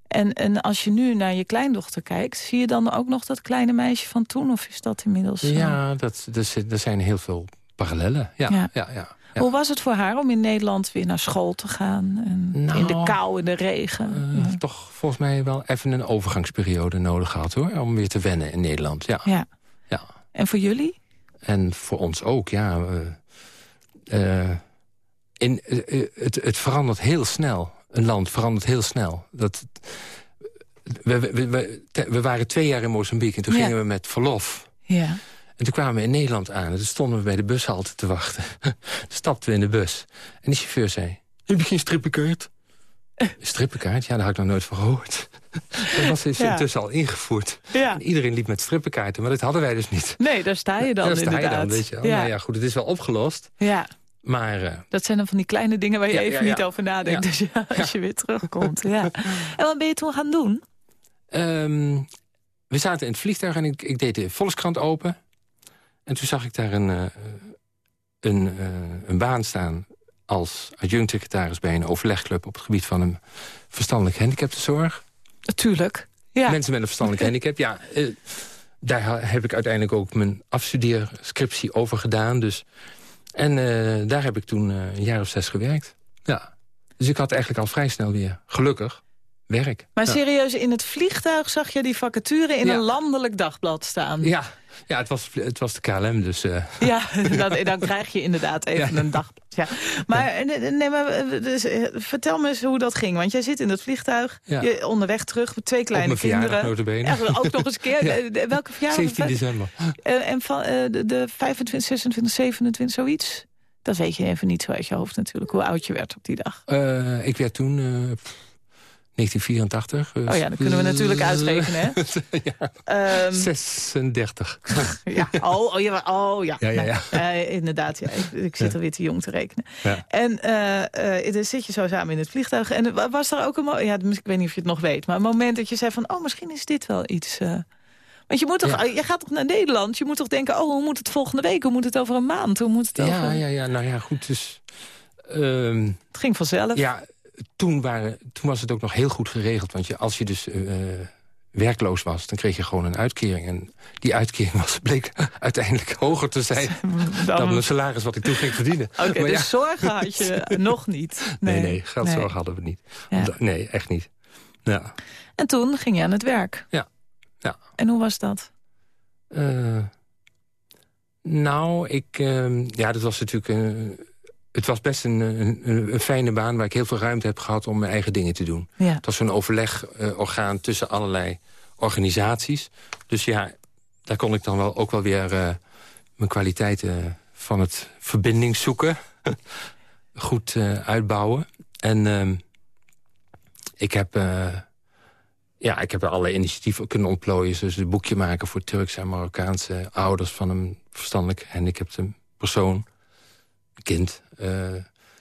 En, en als je nu naar je kleindochter kijkt, zie je dan ook nog dat kleine meisje van toen? Of is dat inmiddels... eh,
ja dat, er, er zijn heel veel parallellen. Ja,
Ja.
ja. Ja, ja.
Hoe was het voor haar om in Nederland weer naar school te gaan? En
Nou,
in de kou, in de regen?
Eh,
ja.
Toch volgens mij wel even een overgangsperiode nodig gehad hoor. Om weer te wennen in Nederland. Ja.
ja.
ja.
En voor jullie?
En voor ons ook, ja. eh, eh, in, het, het verandert heel snel. Een land verandert heel snel. Dat, we, we, we, waren twee jaar in Mozambique en toen gingen we met verlof.
Ja.
En toen kwamen we in Nederland aan. En toen stonden we bij de bushalte te wachten. [laughs] toen stapten we in de bus. En die chauffeur zei... Heb je geen strippenkaart? Een strippenkaart? Ja, daar had ik nog nooit van gehoord. [laughs] dat was dus
Ja.
intussen al ingevoerd.
ja.
En iedereen liep met strippenkaarten, maar dat hadden wij dus niet.
Nee, daar sta je dan
Daar sta je
inderdaad.
dan, weet je wel.
Ja.
Nou ja, goed, het is wel opgelost.
ja.
Maar eh,
Dat zijn dan van die kleine dingen waar je even niet over nadenkt. Dus ja, als je weer terugkomt. Ja. En wat ben je toen gaan doen?
ehm, we zaten in het vliegtuig en ik, ik deed de Volkskrant open. En toen zag ik daar een, eh, een, eh, een baan staan als adjunct-secretaris... bij een overlegclub op het gebied van een verstandelijk handicaptenzorg.
Natuurlijk. Ja.
Mensen met een verstandelijk [laughs] handicap, ja... eh, daar heb ik uiteindelijk ook mijn afstudeerscriptie over gedaan. Dus. En eh, daar heb ik toen eh, een jaar of zes gewerkt. Ja. Dus ik had eigenlijk al vrij snel weer, gelukkig, werk.
Maar
ja.
serieus, in het vliegtuig zag je die vacature in
Ja.
een landelijk dagblad staan.
Ja, ja het, was, het was de KLM, dus... eh,
Ja, dan, dan krijg je inderdaad [laughs] even
Ja.
een dagblad. Ja. Maar, nee, maar eh, dus, eh, vertel me eens hoe dat ging. Want jij zit in het vliegtuig,
Ja.
je, onderweg terug met twee
op
kleine
mijn verjaardag,
kinderen. Ja, ook nog eens een keer. [laughs]
Ja.
Welke verjaardag?
17 december.
En van de, de 25, 26, 27, zoiets? Dat weet je even niet zo uit je hoofd natuurlijk, hoe oud je werd op die dag.
Ik werd toen... 1984. dus-
Oh ja, dat kunnen we natuurlijk uitrekenen, hè? [laughs]
ja,
Ehm,
36. [laughs]
ja. Oh, oh, ja, oh ja.
Ja, ja, ja.
Nee, eh, inderdaad, ja. ik, ik zit
Ja.
alweer te jong te rekenen. En eh, dan zit je zo samen in het vliegtuig. En wa- was er ook een moment, ja, ik weet niet of je het nog weet... maar een moment dat je zei van, oh, misschien is dit wel iets... want je, moet toch, je gaat toch naar Nederland? Je moet toch denken, oh, hoe moet het volgende week? Hoe moet het over een maand? Hoe moet het over...
Ja, ja, ja, nou ja, goed, dus... ehm,
Het ging vanzelf.
Ja, toen, waren, toen was het ook nog heel goed geregeld. Want je, als je dus eh, werkloos was, dan kreeg je gewoon een uitkering. En die uitkering was, bleek [laughs] uiteindelijk hoger te zijn... [laughs] dan mijn salaris wat ik toen ging verdienen.
Oké, dus
ja,
zorgen had je [laughs] nog niet.
nee, nee, geldzorg
nee.
hadden we niet.
Ja.
Omdat- Nee, echt niet. Ja.
En toen ging je aan het werk.
Ja, ja.
En hoe was dat?
Eh, nou, ik... ehm, ja, dat was natuurlijk... een- het was best een, een, een fijne baan waar ik heel veel ruimte heb gehad om mijn eigen dingen te doen.
Ja.
Het was zo'n overlegorgaan tussen allerlei organisaties. Dus ja, daar kon ik dan wel, ook wel weer eh, mijn kwaliteiten van het verbindingszoeken [laughs] goed eh, uitbouwen. En ehm, Ik heb, uh, ja, ik heb alle initiatieven kunnen ontplooien. Dus een boekje maken voor Turkse en Marokkaanse ouders... van een verstandelijk gehandicapte persoon, kind. Uh,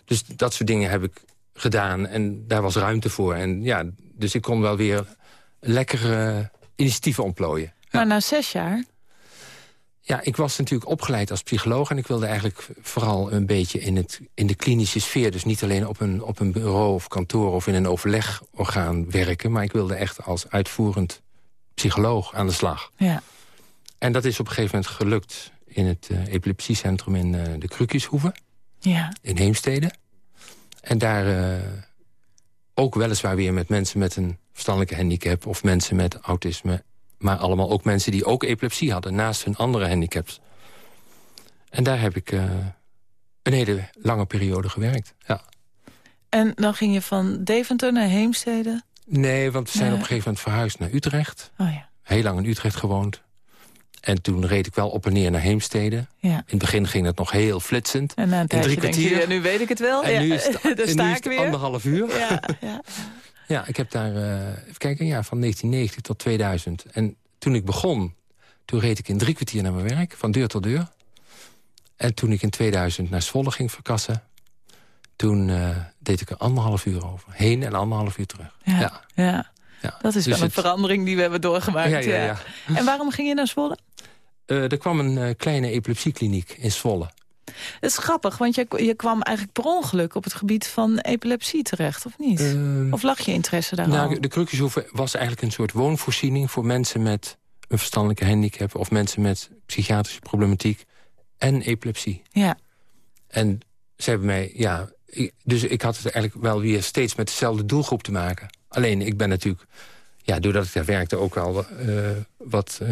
dus dat soort dingen heb ik gedaan. En daar was ruimte voor. En ja, dus ik kon wel weer lekkere initiatieven ontplooien.
Maar na zes jaar?
Ja, ik was natuurlijk opgeleid als psycholoog... en ik wilde eigenlijk vooral een beetje in, het, in de klinische sfeer... dus niet alleen op een, op een bureau of kantoor of in een overlegorgaan werken... maar ik wilde echt als uitvoerend psycholoog aan de slag.
Ja.
En dat is op een gegeven moment gelukt in het uh, epilepsiecentrum in uh, de Krukjeshoeve.
Ja.
In Heemstede. En daar uh, ook weliswaar weer met mensen met een verstandelijke handicap... of mensen met autisme maar allemaal ook mensen die ook epilepsie hadden... naast hun andere handicaps. En daar heb ik uh, een hele lange periode gewerkt, ja.
En dan ging je van Deventer naar Heemstede?
Nee, want we zijn op een gegeven moment verhuisd naar Utrecht.
Oh ja.
Heel lang in Utrecht gewoond. En toen reed ik wel op en neer naar Heemstede.
Ja.
In het begin ging het nog heel flitsend.
En na een
in drie
kwartier. Je, nu weet ik het wel.
En
ja.
nu is [laughs] het,
sta
nu is het
weer.
anderhalf uur.
Ja, ja. [laughs]
Ja, ik heb daar, uh, even kijken, ja, van 1990 tot 2000. En toen ik begon, toen reed ik in drie kwartier naar mijn werk, van deur tot deur. En toen ik in 2000 naar Zwolle ging verkassen... toen uh, deed ik er anderhalf uur over. Heen en anderhalf uur terug. Ja,
ja.
Ja.
dat is
Dus
wel een
het-
verandering die we hebben doorgemaakt.
Ja, ja, ja.
En waarom ging je naar Zwolle?
Eh, er kwam een eh, kleine epilepsiekliniek in Zwolle.
Het is grappig, want je, je kwam eigenlijk per ongeluk... op het gebied van epilepsie terecht, of niet?
Ehm,
of lag je interesse daar al?
nou, de Krukjeshoeve was eigenlijk een soort woonvoorziening... voor mensen met een verstandelijke handicap... of mensen met psychiatrische problematiek en epilepsie.
Ja,
En ze hebben mij, ja... ik- dus ik had het eigenlijk wel weer steeds met dezelfde doelgroep te maken. Alleen, ik ben natuurlijk, ja, doordat ik daar werkte... ook wel eh, wat eh,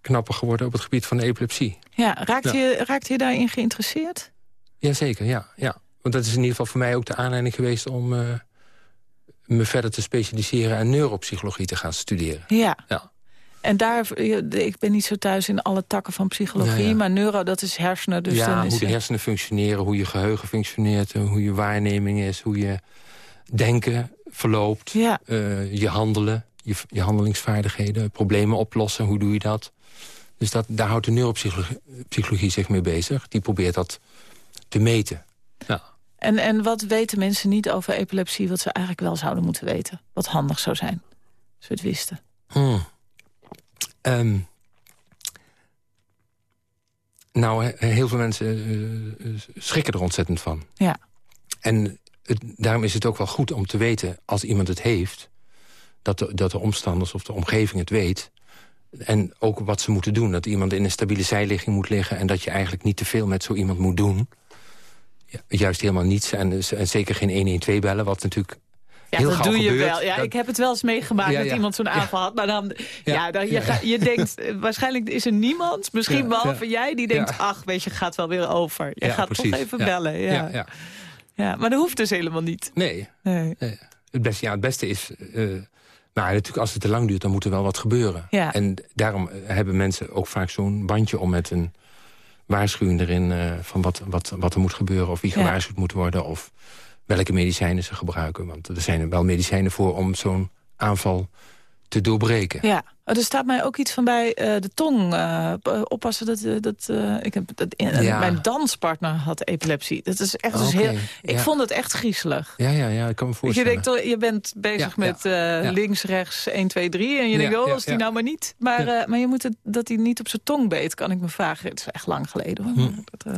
knapper geworden op het gebied van de epilepsie.
ja. Raakte,
Ja.
Je, raakte je daarin geïnteresseerd?
Jazeker, ja, ja. Want dat is in ieder geval voor mij ook de aanleiding geweest... om eh, me verder te specialiseren en neuropsychologie te gaan studeren.
Ja.
Ja.
En daar, ik ben niet zo thuis in alle takken van psychologie...
Ja, ja.
maar neuro, dat is hersenen. Dus
ja,
dan is
hoe de hersenen functioneren, hoe je geheugen functioneert... hoe je waarneming is, hoe je denken verloopt...
Ja,
eh, je handelen, je, je handelingsvaardigheden, problemen oplossen, hoe doe je dat? Dus dat, daar houdt de neuropsychologie psychologie zich mee bezig. Die probeert dat te meten. Ja.
en, en wat weten mensen niet over epilepsie... wat ze eigenlijk wel zouden moeten weten? Wat handig zou zijn, als we het wisten.
Hmm. Ehm, nou, he- heel veel mensen eh, eh, schrikken er ontzettend van.
Ja.
En het- daarom is het ook wel goed om te weten, als iemand het heeft... dat de, dat de omstanders of de omgeving het weet... en ook wat ze moeten doen. Dat iemand in een stabiele zijligging moet liggen... en dat je eigenlijk niet te veel met zo iemand moet doen. Ja, juist helemaal niets. En, en zeker geen 112 bellen, wat natuurlijk
Ja,
heel
dat doe je
gebeurt.
wel. Ja,
Dat-
ik heb het wel eens meegemaakt
Ja,
dat iemand zo'n aanval had. Maar dan, ja. Dan, je, ga- je denkt, eh, waarschijnlijk is er niemand, misschien behalve jij, die denkt, ach, weet je, gaat wel weer over. Je gaat
precies.
toch even
Ja.
bellen. Ja.
Ja,
maar dat hoeft dus helemaal niet.
Nee,
Nee.
Het beste, ja, het beste is... eh nou, natuurlijk, als het te lang duurt, dan moet er wel wat gebeuren.
Ja.
En daarom eh, hebben mensen ook vaak zo'n bandje om met een waarschuwing erin... eh, van wat, wat, wat er moet gebeuren of wie
Ja.
gewaarschuwd moet worden... of welke medicijnen ze gebruiken. Want er zijn er wel medicijnen voor om zo'n aanval te doorbreken.
Ja, Oh, er staat mij ook iets van bij eh, de tong. eh, oppassen dat... eh, dat ik heb, dat,
Ja.
Mijn danspartner had epilepsie. Dat is echt dus heel... Ik
ja.
vond het echt griezelig.
Ja, ja, ja, ik kan me
Je,
voorstellen.
denkt, toch, je bent bezig
Ja,
met links, rechts, 1, 2, 3. En je denkt, oh, als die nou maar niet. Maar, maar je moet het, dat hij niet op zijn tong beet, kan ik me vragen. Het is echt lang geleden. hoor.
Hm.
Dat,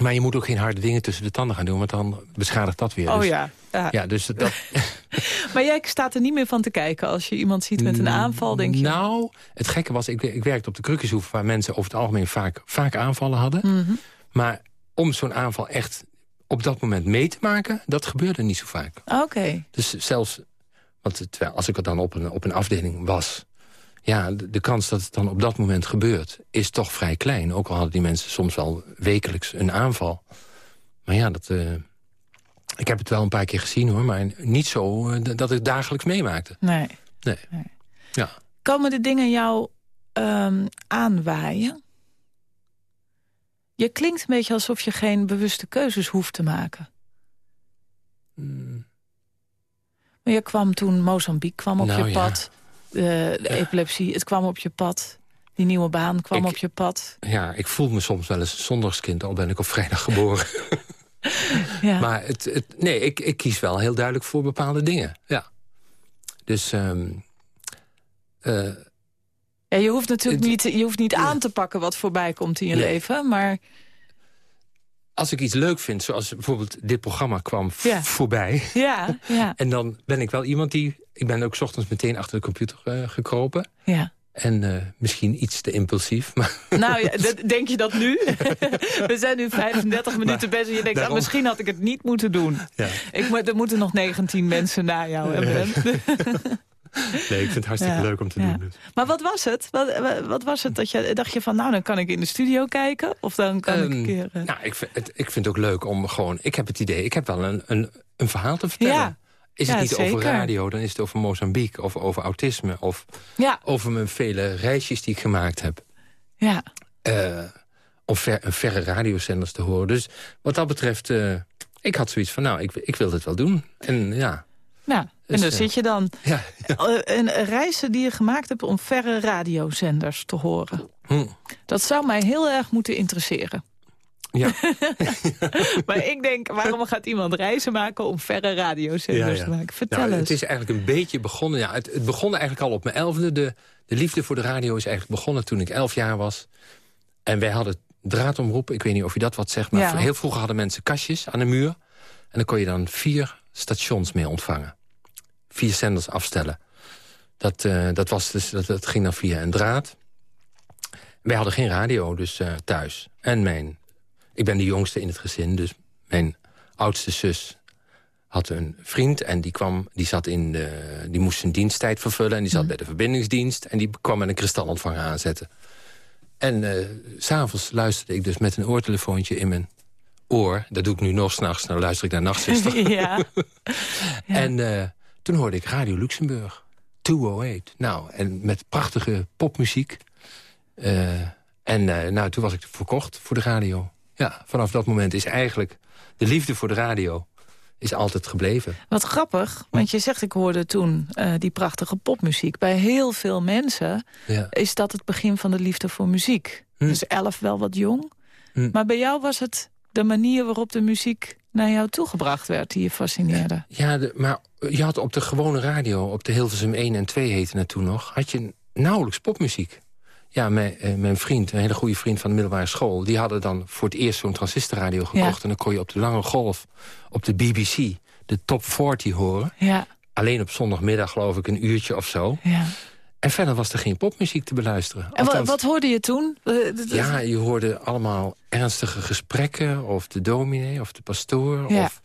Maar je moet ook geen harde dingen tussen de tanden gaan doen... want dan beschadigt dat weer.
oh
Dus-
ja. ja.
Ja, dus dat, [laughs] [laughs]
Maar jij staat er niet meer van te kijken. Als je iemand ziet met een aanval, denk je...
Nou, het gekke was, ik, ik werkte op de Krukjeshoef... waar mensen over het algemeen vaak, vaak aanvallen hadden.
Mhm.
Maar om zo'n aanval echt op dat moment mee te maken... dat gebeurde niet zo vaak.
Oké.
Dus zelfs, want terwijl als ik er dan op een, op een afdeling was... ja, de, kans dat het dan op dat moment gebeurt... is toch vrij klein. Ook al hadden die mensen soms wel wekelijks een aanval. Maar ja, dat... eh, ik heb het wel een paar keer gezien hoor, maar niet zo eh, dat ik het dagelijks meemaakte.
Nee.
Nee. Ja.
Komen de dingen jou ehm, aanwaaien? Je klinkt een beetje alsof je geen bewuste keuzes hoeft te maken.
Mm.
Maar je kwam toen, Mozambique kwam op
Nou,
je
ja.
pad. Eh, de epilepsie, het kwam op je pad. Die nieuwe baan kwam
Ik-
op je pad.
Ja, ik voel me soms wel eens zondagskind, al ben ik op vrijdag geboren. [laughs]
Ja.
Maar het, het, nee, ik, ik kies wel heel duidelijk voor bepaalde dingen. Ja. Dus ehm, eh,
Ja, je hoeft natuurlijk niet, je hoeft niet aan te pakken wat voorbij komt in je
Nee.
leven. Maar
als ik iets leuk vind, zoals bijvoorbeeld dit programma kwam
Ja.
voorbij...
ja, [laughs] ja,
en dan ben ik wel iemand die... Ik ben ook 's ochtends meteen achter de computer eh, gekropen.
ja.
En eh, misschien iets te impulsief. [laughs] Maar
Nou ja, denk je dat nu? [laughs] We zijn nu 35 minuten bezig. Je denkt, ah, misschien had ik het niet moeten doen.
ja.
Ik, er moeten nog 19 mensen na jou hebben. [laughs]
nee, ik vind het hartstikke
Ja.
leuk om te
Ja.
doen. Dus.
Maar wat was het? Wat, wat- was het dat je dacht je van, nou dan kan ik in de studio kijken? Of dan kan ik een
Ehm,
keer... eh,
Nou, ik vind, het, ik vind het ook leuk om gewoon... Ik heb het idee, ik heb wel een, een, een verhaal te vertellen.
Ja.
Is het niet over radio, dan is het over Mozambique... of over autisme, of
ja,
over mijn vele reisjes die ik gemaakt heb.
ja.
eh, om ver, verre radiozenders te horen. Dus wat dat betreft, eh, ik had zoiets van, nou, ik, ik wil dit wel doen. En ja,
Nou, en
Dus,
daar
eh,
zit je dan.
ja,
Eh, een reizen die je gemaakt hebt om verre radiozenders te horen.
Hm.
Dat zou mij heel erg moeten interesseren.
ja. [laughs]
Maar ik denk, waarom gaat iemand reizen maken om verre radiozenders
Ja, ja.
te maken? Vertel
Nou,
eens.
het is eigenlijk een beetje begonnen. Ja, het, het begon eigenlijk al op mijn elfde. De, de liefde voor de radio is eigenlijk begonnen toen ik elf jaar was. En wij hadden draadomroep. Ik weet niet of je dat wat zegt. Maar
Ja.
heel vroeger hadden mensen kastjes aan de muur. En dan kon je dan vier stations mee ontvangen. Vier zenders afstellen. Dat, eh, dat, was dus, dat, dat ging dan via een draad. Wij hadden geen radio dus eh, thuis. En mijn, ik ben de jongste in het gezin. Dus mijn oudste zus had een vriend en die, kwam, die, zat in de, die moest zijn diensttijd vervullen... en die zat bij de verbindingsdienst en die kwam met een kristalontvanger aanzetten. En s s'avonds luisterde ik dus met een oortelefoontje in mijn oor. Dat doe ik nu nog s'nachts, nou luister ik naar Nachtzuster. [laughs]
ja. [laughs] Ja.
En toen hoorde ik Radio Luxemburg, 208. Nou, en met prachtige popmuziek. Eh, en eh, nou, toen was ik verkocht voor de radio. Ja, vanaf dat moment is eigenlijk de liefde voor de radio is altijd gebleven.
Wat grappig, want je zegt ik hoorde toen eh, die prachtige popmuziek. Bij heel veel mensen
Ja.
is dat het begin van de liefde voor muziek.
Hm.
Dus elf wel wat jong.
Hm.
Maar bij jou was het de manier waarop de muziek naar jou toegebracht werd... die je fascineerde.
Ja, de, maar je had op de gewone radio, op de Hilversum 1 en 2 heette het toen nog... had je nauwelijks popmuziek. Ja, mijn, eh, mijn vriend, een hele goede vriend van de middelbare school... die hadden dan voor het eerst zo'n transistorradio gekocht...
Ja.
en dan kon je op de lange golf, op de BBC, de top 40 horen.
Ja,
Alleen op zondagmiddag geloof ik een uurtje of zo.
ja.
En verder was er geen popmuziek te beluisteren.
En
Althans,
wat hoorde je toen? Eh,
Ja, je hoorde allemaal ernstige gesprekken... of de dominee of de pastoor.
Ja.
Of,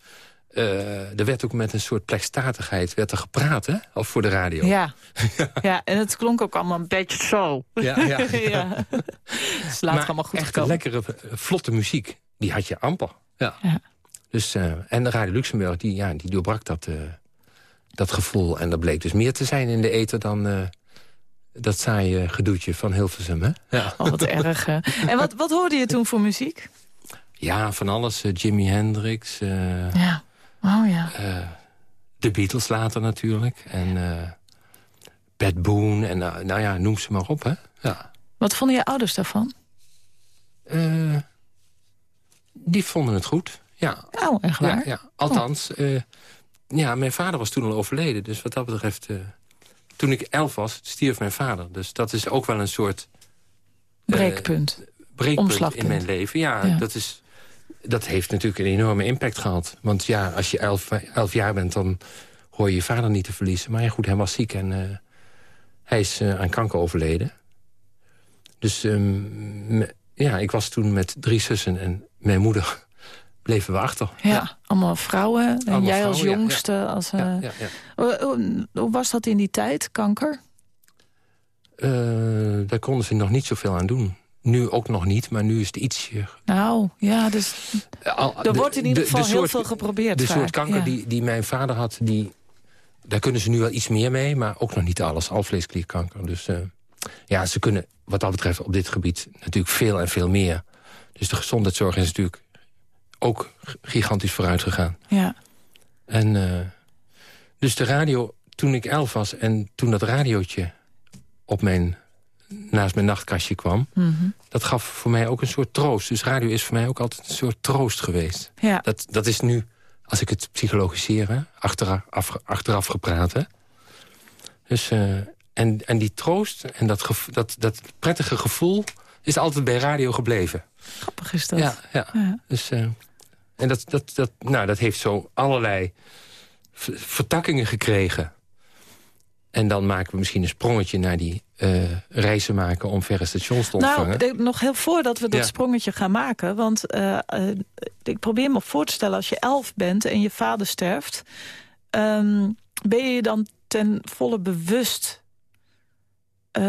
eh, er werd ook met een soort plekstatigheid werd er gepraat, hè? Of voor de radio.
Ja. [laughs] ja, en het klonk ook allemaal een beetje zo.
Ja, ja. [laughs]
ja.
Maar
allemaal goed
echt lekkere, eh, vlotte muziek, die had je amper. Ja.
Ja.
Dus, eh, en de Radio Luxemburg, die, ja, die doorbrak dat, dat gevoel. En er bleek dus meer te zijn in de ether dan dat saaie gedoetje van Hilversum, hè? Ja,
Oh, wat erg. hè. [laughs] En wat, wat hoorde je toen voor muziek?
ja van alles. eh, Jimi Hendrix, eh,
Ja. Oh ja.
eh, de Beatles later natuurlijk. En eh Pat Boone, en eh, nou ja, noem ze maar op, hè? Ja.
Wat vonden je ouders daarvan?
Eh, die vonden het goed, ja.
Oh, echt waar?
Ja, ja. althans, eh, ja, mijn vader was toen al overleden. Dus wat dat betreft, eh, toen ik elf was, stierf mijn vader. Dus dat is ook wel een soort
Breekpunt.
breekpunt
Omslagpunt.
in mijn leven. Ja,
Ja.
Dat, is, dat heeft natuurlijk een enorme impact gehad. Want ja, als je elf, elf jaar bent, dan hoor je je vader niet te verliezen. Maar ja, goed, hij was ziek en eh, hij is eh, aan kanker overleden. Dus ehm, ja, ik was toen met drie zussen en mijn moeder bleven we achter.
ja, allemaal vrouwen. En
Allemaal
jij als
vrouwen,
jongste. Als, eh,
Ja, ja, ja.
hoe- hoe, hoe was dat in die tijd, kanker?
Eh, daar konden ze nog niet zoveel aan doen. Nu ook nog niet, maar nu is het ietsje...
Nou, ja, dus
Al-
er wordt in ieder
de-
geval heel
soort-
veel geprobeerd.
De
vaak.
soort kanker die, die mijn vader had, die, daar kunnen ze nu wel iets meer mee... maar ook nog niet alles, alvleesklierkanker. Dus eh, ja, ze kunnen wat dat betreft op dit gebied natuurlijk veel en veel meer. Dus de gezondheidszorg is natuurlijk ook gigantisch vooruit gegaan.
Ja.
En, eh, Dus de radio, toen ik elf was en toen dat radiootje op mijn, naast mijn nachtkastje kwam...
Mhm.
dat gaf voor mij ook een soort troost. Dus radio is voor mij ook altijd een soort troost geweest.
Ja.
Dat, dat is nu, als ik het psychologiseer, hè, achteraf, af- achteraf gepraat. Hè. Dus, eh, en, en die troost en dat, dat, dat prettige gevoel is altijd bij radio gebleven.
Grappig is dat.
Ja, ja.
Ja.
Dus, eh, en dat, dat, dat, nou, dat heeft zo allerlei vertakkingen gekregen. En dan maken we misschien een sprongetje naar die eh, reizen maken... om verre stations te ontvangen.
Nou, nog heel voordat we dat
Ja.
sprongetje gaan maken. Want eh, ik probeer me voor te stellen, als je elf bent en je vader sterft... ehm, ben je dan ten volle bewust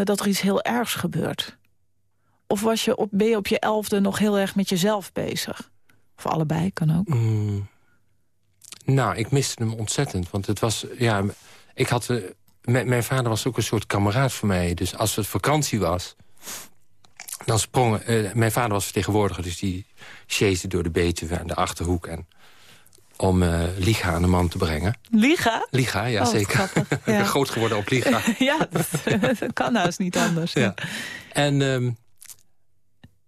dat er iets heel ergs gebeurt? Of was je op, ben je op je elfde nog heel erg met jezelf bezig? Of allebei, kan ook.
Mm. nou, ik miste hem ontzettend. Want het was, ja, ik had... eh, mijn, vader was ook een soort kameraad voor mij. Dus als het vakantie was... dan sprongen... eh, mijn vader was vertegenwoordiger, dus die chaseerde door de Betuwe en de Achterhoek... En, om eh Liga aan de man te brengen.
Liga?
Liga, ja
Oh,
zeker.
grappig, [laughs]
Ik ben
ja.
groot geworden op Liga. [laughs]
ja, dat, [laughs] dat kan haast niet anders.
ja. En ehm,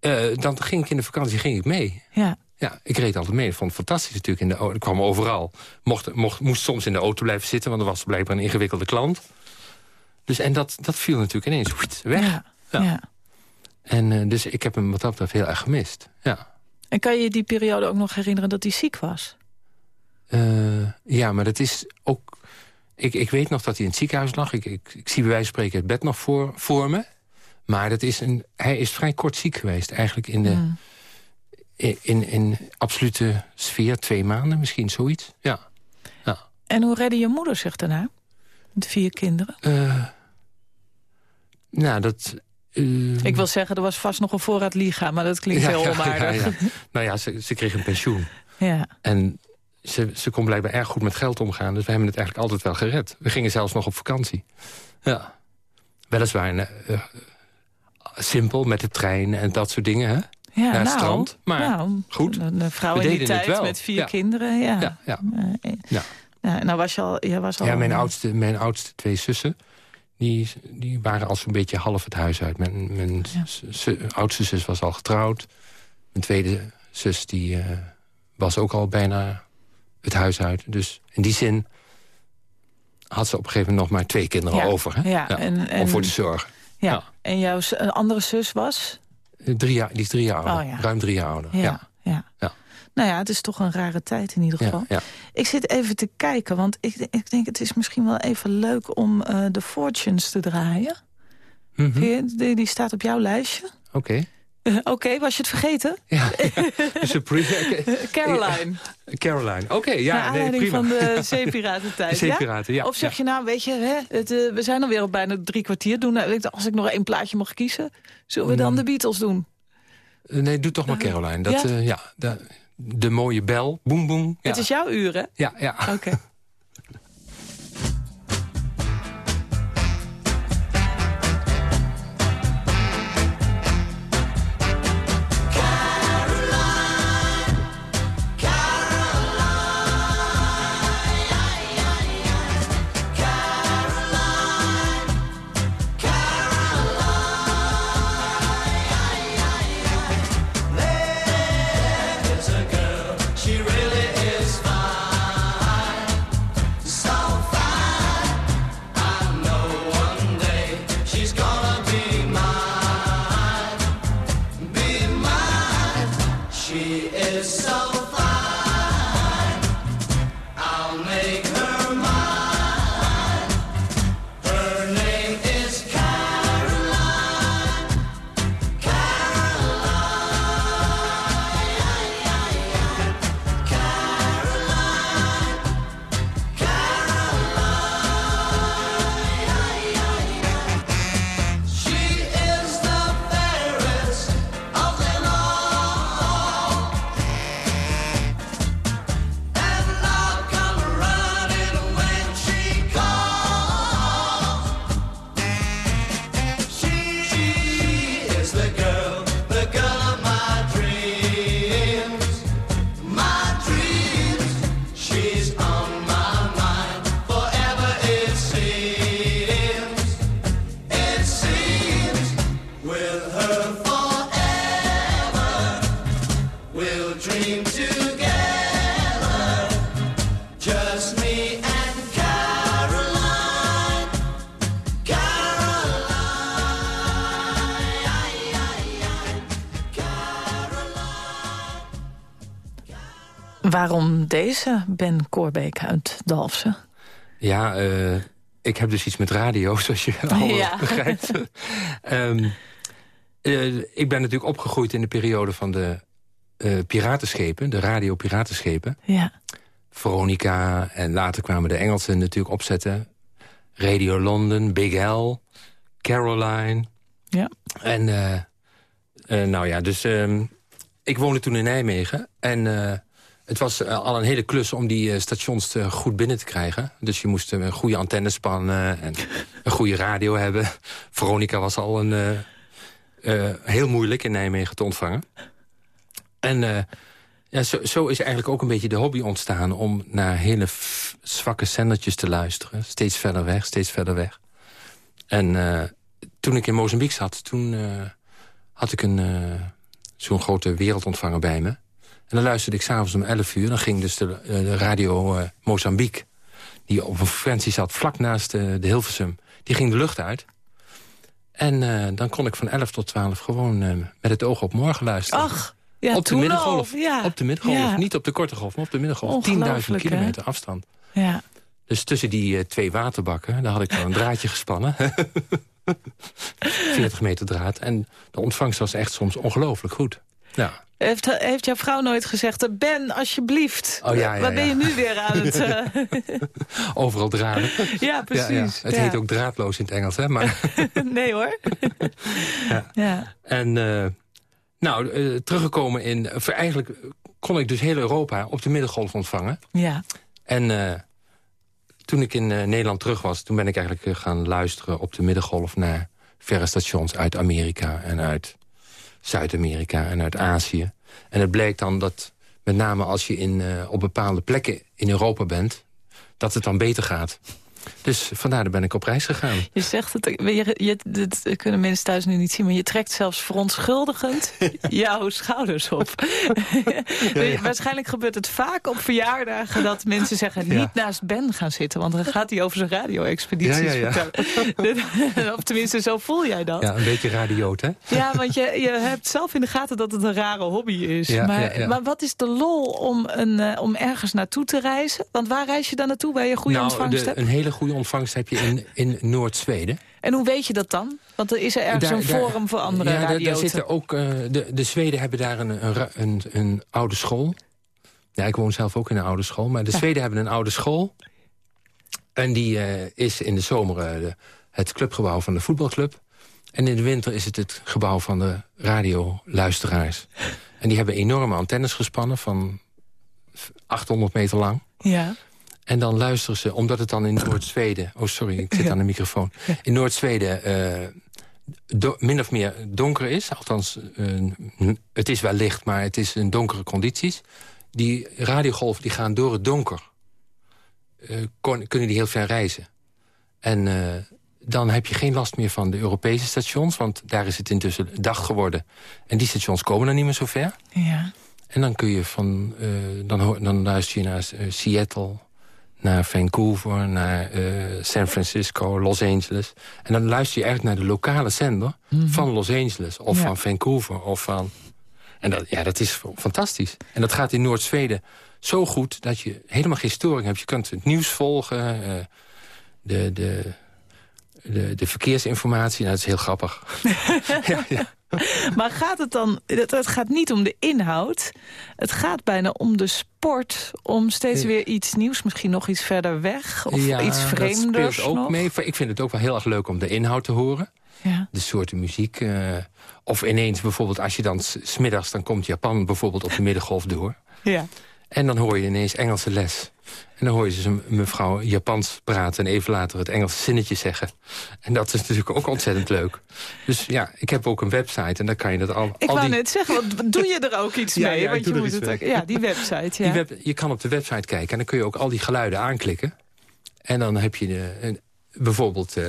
eh, dan ging ik in de vakantie ging ik mee.
ja.
Ja, ik reed altijd mee. Ik vond het fantastisch natuurlijk. In de, ik kwam overal. Mocht, mocht, moest soms in de auto blijven zitten, want er was blijkbaar een ingewikkelde klant. Dus, en dat, dat viel natuurlijk ineens weg.
Ja.
Ja.
ja.
En eh, dus ik heb hem wat dat betreft heel erg gemist. Ja.
En kan je je die periode ook nog herinneren dat hij ziek was?
Eh, ja, maar dat is ook... Ik, ik weet nog dat hij in het ziekenhuis lag. Ik, ik, ik zie bij wijze van spreken het bed nog voor, voor me. Maar dat is een, hij is vrij kort ziek geweest. Eigenlijk in de in, in, in absolute sfeer. Twee maanden misschien, zoiets. Ja.
En hoe redde je moeder zich daarna? Met vier kinderen?
Eh, nou, dat... eh,
Ik wil zeggen, er was vast nog een voorraad liga, maar dat klinkt
ja,
heel onaardig.
ja. Nou ja, ze, ze kreeg een pensioen.
Ja.
En ze, ze kon blijkbaar erg goed met geld omgaan. Dus we hebben het eigenlijk altijd wel gered. We gingen zelfs nog op vakantie. Ja. Weliswaar eh, simpel, met de trein en dat soort dingen. Hè?
Ja,
Naar het
nou,
strand, maar
nou,
goed.
Een, vrouw in die tijd met vier
Ja.
kinderen, ja.
Ja, ja.
Eh,
Ja.
ja, nou was je al... Je was al
Ja, mijn oudste, mijn oudste twee zussen... Die, die waren al zo'n beetje half het huis uit. Mijn, mijn oudste zus was al getrouwd. Mijn tweede zus die, eh, was ook al bijna het huis uit. Dus in die zin had ze op een gegeven moment nog maar twee kinderen over. Hè?
ja, en- en-
om voor te zorgen.
Ja.
ja.
En jouw een andere zus was?
Eh, Drie jaar, die is drie jaar ouder.
Oh, ja.
Ruim drie jaar ouder.
Ja.
Ja.
ja. Nou ja, het is toch een rare tijd in ieder geval. Ik zit even te kijken, want ik, ik denk het is misschien wel even leuk om eh, de Fortunes te draaien. Je, die, die staat op jouw lijstje.
Oké.
Eh, [laughs] Oké, was je het vergeten?
Ja. Supreme. [laughs] [laughs]
Caroline.
Caroline. Oké, ja, nee, prima.
van de zeepiratentijd.
Zeepiraten, ja.
Of zeg je nou, weet je, hè, het, eh, we zijn alweer op bijna drie kwartier. Doen, nou, als ik nog één plaatje mag kiezen, zullen we dan
Mm.
de Beatles doen?
Eh, Nee, doe toch maar Caroline. Dat,
ja?
ja? ja de, de mooie bel. Boem, boem. Ja.
Het is jouw uur, hè?
ja, ja.
Oké. Waarom deze Ben Koorbeek uit Dalfsen?
Ja, uh, ik heb dus iets met radio, [laughs] zoals je al ja. [laughs] begrijpt. um, uh, ik ben natuurlijk opgegroeid in de periode van de uh, piratenschepen, de radio-piratenschepen.
Ja.
Veronica en later kwamen de Engelsen natuurlijk opzetten. Radio London, Big L, Caroline.
Ja.
En nou ja, dus um, ik woonde toen in Nijmegen en het was eh, al een hele klus om die eh, stations goed binnen te krijgen. Dus je moest een goede antenne spannen en een goede radio hebben. [laughs] Veronica was al een, heel moeilijk in Nijmegen te ontvangen. En ja, zo, zo, is eigenlijk ook een beetje de hobby ontstaan... om naar hele zwakke zendertjes te luisteren. Steeds verder weg, steeds verder weg. En toen ik in Mozambique zat, toen had ik een zo'n grote wereldontvanger bij me. En dan luisterde ik s'avonds om 11 uur. Dan ging dus de, eh, de radio uh, Mozambique, die op een frequentie zat vlak naast de, de Hilversum... die ging de lucht uit. En uh, dan kon ik van 11 tot 12 gewoon met het oog op morgen luisteren.
Ach, ja,
op de middengolf.
ja.
Op de middengolf.
Ja.
Niet op de korte golf, maar op de middengolf. 10.000 kilometer afstand.
Ja.
Dus tussen die twee waterbakken, daar had ik dan een draadje [laughs] gespannen. [laughs] 40 meter draad. En de ontvangst was echt soms ongelooflijk goed. Ja.
Heeft, heeft jouw vrouw nooit gezegd... Ben, alsjeblieft,
oh, ja, ja,
waar ben je nu weer aan het... Uh... [laughs]
Overal draden.
Ja, precies.
Het heet ook draadloos in het Engels, hè? Maar... [laughs]
nee hoor. [laughs] ja.
En uh, nou, uh, teruggekomen in... eigenlijk kon ik dus heel Europa op de middengolf ontvangen.
Ja.
En toen ik in Nederland terug was... toen ben ik eigenlijk gaan luisteren op de middengolf... naar verre stations uit Amerika en uit Zuid-Amerika en uit Azië. En het bleek dan dat met name als je in, uh, op bepaalde plekken in Europa bent... dat het dan beter gaat. Dus vandaar ben ik op reis gegaan.
Je zegt het, je, je, dat kunnen mensen thuis nu niet zien... maar je trekt zelfs verontschuldigend [laughs] jouw schouders op. [laughs] ja, Waarschijnlijk gebeurt het vaak op verjaardagen... dat mensen zeggen, niet naast Ben gaan zitten... want dan gaat hij over zijn radio-expedities vertellen. [laughs] of tenminste, zo voel jij dat.
Ja, een beetje radioot, hè?
Ja, want je, je hebt zelf in de gaten dat het een rare hobby is. maar, maar wat is de lol om, een, uh, om ergens naartoe te reizen? Want waar reis je dan naartoe waar je goede
nou,
ontvangst
de,
hebt?
Een hele goede ontvangst heb je in, in Noord-Zweden.
En hoe weet je dat dan? Want er is er ergens daar, een forum voor andere
ja,
radioten.
Daar zitten ook, uh, de, de Zweden hebben daar een, een, een, een, oude school. Ja, ik woon zelf ook in een oude school. Maar de ja. Zweden hebben een oude school. En die uh, is in de zomer uh, de, het clubgebouw van de voetbalclub. En in de winter is het het gebouw van de radioluisteraars. En die hebben enorme antennes gespannen van 800 meter lang.
Ja.
En dan luisteren ze, omdat het dan in Noord-Zweden... Oh, sorry, ik zit ja. aan de microfoon. In Noord-Zweden uh, min of meer donker is. Althans, uh, het is wel licht, maar het is in donkere condities. Die radiogolven die gaan door het donker. Uh, kon, kunnen die heel ver reizen. En dan heb je geen last meer van de Europese stations... want daar is het intussen dag geworden. En die stations komen dan niet meer zo ver.
Ja.
En dan kun je van... dan, dan luister je naar Seattle naar Vancouver, naar uh, San Francisco, Los Angeles. En dan luister je eigenlijk naar de lokale zender mm -hmm. van Los Angeles... of ja. van Vancouver, of van... En dat, ja, dat is fantastisch. En dat gaat in Noord-Zweden zo goed dat je helemaal geen storing hebt. Je kunt het nieuws volgen, uh, de, de, de, de verkeersinformatie. Nou, dat is heel grappig. [laughs] ja, ja. [laughs]
Maar gaat het dan... Het, het, gaat niet om de inhoud. Het gaat bijna om de sport. Om steeds weer iets nieuws, misschien nog iets verder weg. Of
ja,
iets vreemders
dat speelt ook
nog.
mee. Ik vind het ook wel heel erg leuk om de inhoud te horen.
Ja.
De soorten muziek. Uh, of ineens bijvoorbeeld als je dan smiddags... dan komt Japan bijvoorbeeld op de middengolf door.
Ja.
En dan hoor je ineens Engelse les. En dan hoor je dus een mevrouw Japans praten... en even later het Engelse zinnetje zeggen. En dat is natuurlijk ook ontzettend leuk. Dus ja, ik heb ook een website en daar kan je dat al...
Ik
al
wou
die...
net zeggen, want doe je er ook iets [laughs]
ja,
mee?
Ja,
want
je
moet het ook, ja, die website. Ja.
Die web, je kan op de website kijken en dan kun je ook al die geluiden aanklikken. En dan heb je de, een, bijvoorbeeld... Uh,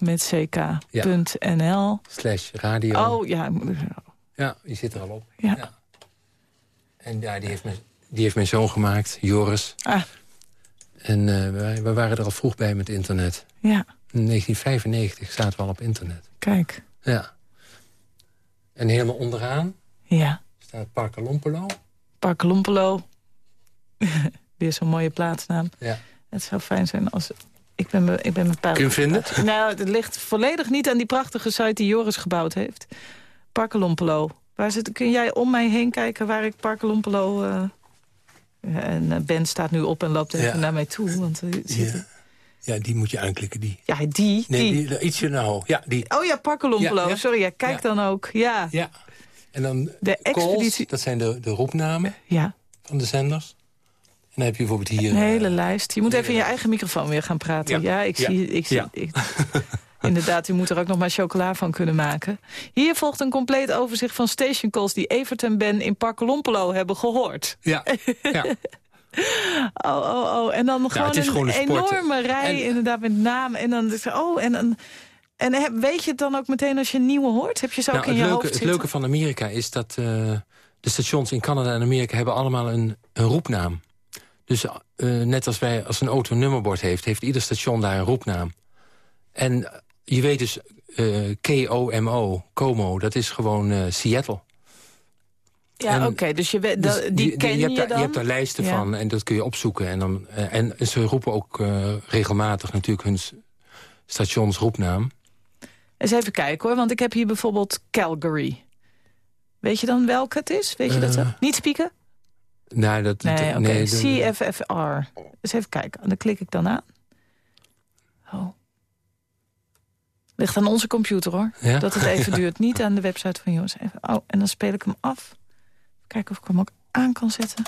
met ck.nl
ja. Slash radio.
Oh, ja.
Ja, die zit er al op.
Ja.
ja. En ja, die heeft, mijn, die heeft mijn zoon gemaakt, Joris.
Ah.
En uh, wij, wij, waren er al vroeg bij met internet.
Ja.
In 1995 zaten we al op internet.
Kijk.
Ja. En helemaal onderaan
Ja,
staat Parkalompelo.
Parkelompelo. [laughs] Weer zo'n mooie plaatsnaam.
Ja.
Het zou fijn zijn als... Ik ben, me, ik ben mijn pijl...
Kun je vinden? [laughs]
Nou, het ligt volledig niet aan die prachtige site die Joris gebouwd heeft. Parkelompelo. Waar zit, kun jij om mij heen kijken waar ik Parkelompelo... eh, ja, en eh, Ben staat nu op en loopt even
Ja.
naar mij toe. Want, eh, zit-
Ja. ja, die moet je aanklikken, die.
ja, die.
Nee,
die.
die, ietsje nou. Ja, die.
Oh ja, Parkelompelo.
Ja.
Sorry, ja, kijk dan ook. Ja,
Ja. En dan
De
calls,
expeditie-
dat zijn de, de roepnamen
ja.
van de zenders. En dan heb je bijvoorbeeld hier...
een hele
eh,
lijst. Je moet even in je eigen microfoon weer gaan praten. Ja,
Ja.
ik zie... Ik zie ik- [laughs] inderdaad, u moet er ook nog maar chocola van kunnen maken. Hier volgt een compleet overzicht van station calls... die Evert en Ben in Parkelompelo hebben gehoord.
Ja, [laughs] ja.
Oh, oh, oh. En dan gewoon, een,
gewoon een
enorme rij,
En-
inderdaad, met namen. En dan, oh, en. En heb- weet je het dan ook meteen als je een nieuwe hoort? Heb je ze ook
Nou,
in
het,
je
leuke,
hoofd
het leuke van Amerika is dat eh, de stations in Canada en Amerika... hebben allemaal een, een roepnaam. Dus eh, net als, wij, als een auto een nummerbord heeft... heeft ieder station daar een roepnaam. En eh, je weet dus, eh K-O-M-O, Como, dat is gewoon Seattle.
Ja, oké, dus je weet,
Dus
die, ken je,
hebt daar,
dan?
Je hebt daar lijsten
Ja.
van en dat kun je opzoeken. En, dan, en ze roepen ook regelmatig natuurlijk hun stationsroepnaam.
Eens even kijken hoor, want ik heb hier bijvoorbeeld Calgary. Weet je dan welke het is? Weet je dat zo? Niet spieken?
Nou, dat,
Nee,
dat-
oké.
nee, dat-
CFFR. Eens even kijken. Dan klik ik dan aan. Oh. Ligt aan onze computer hoor.
Ja?
Dat het even [laughs] duurt. Niet aan de website van jongens. Even, oh, en dan speel ik hem af. Kijken of ik hem ook aan kan zetten.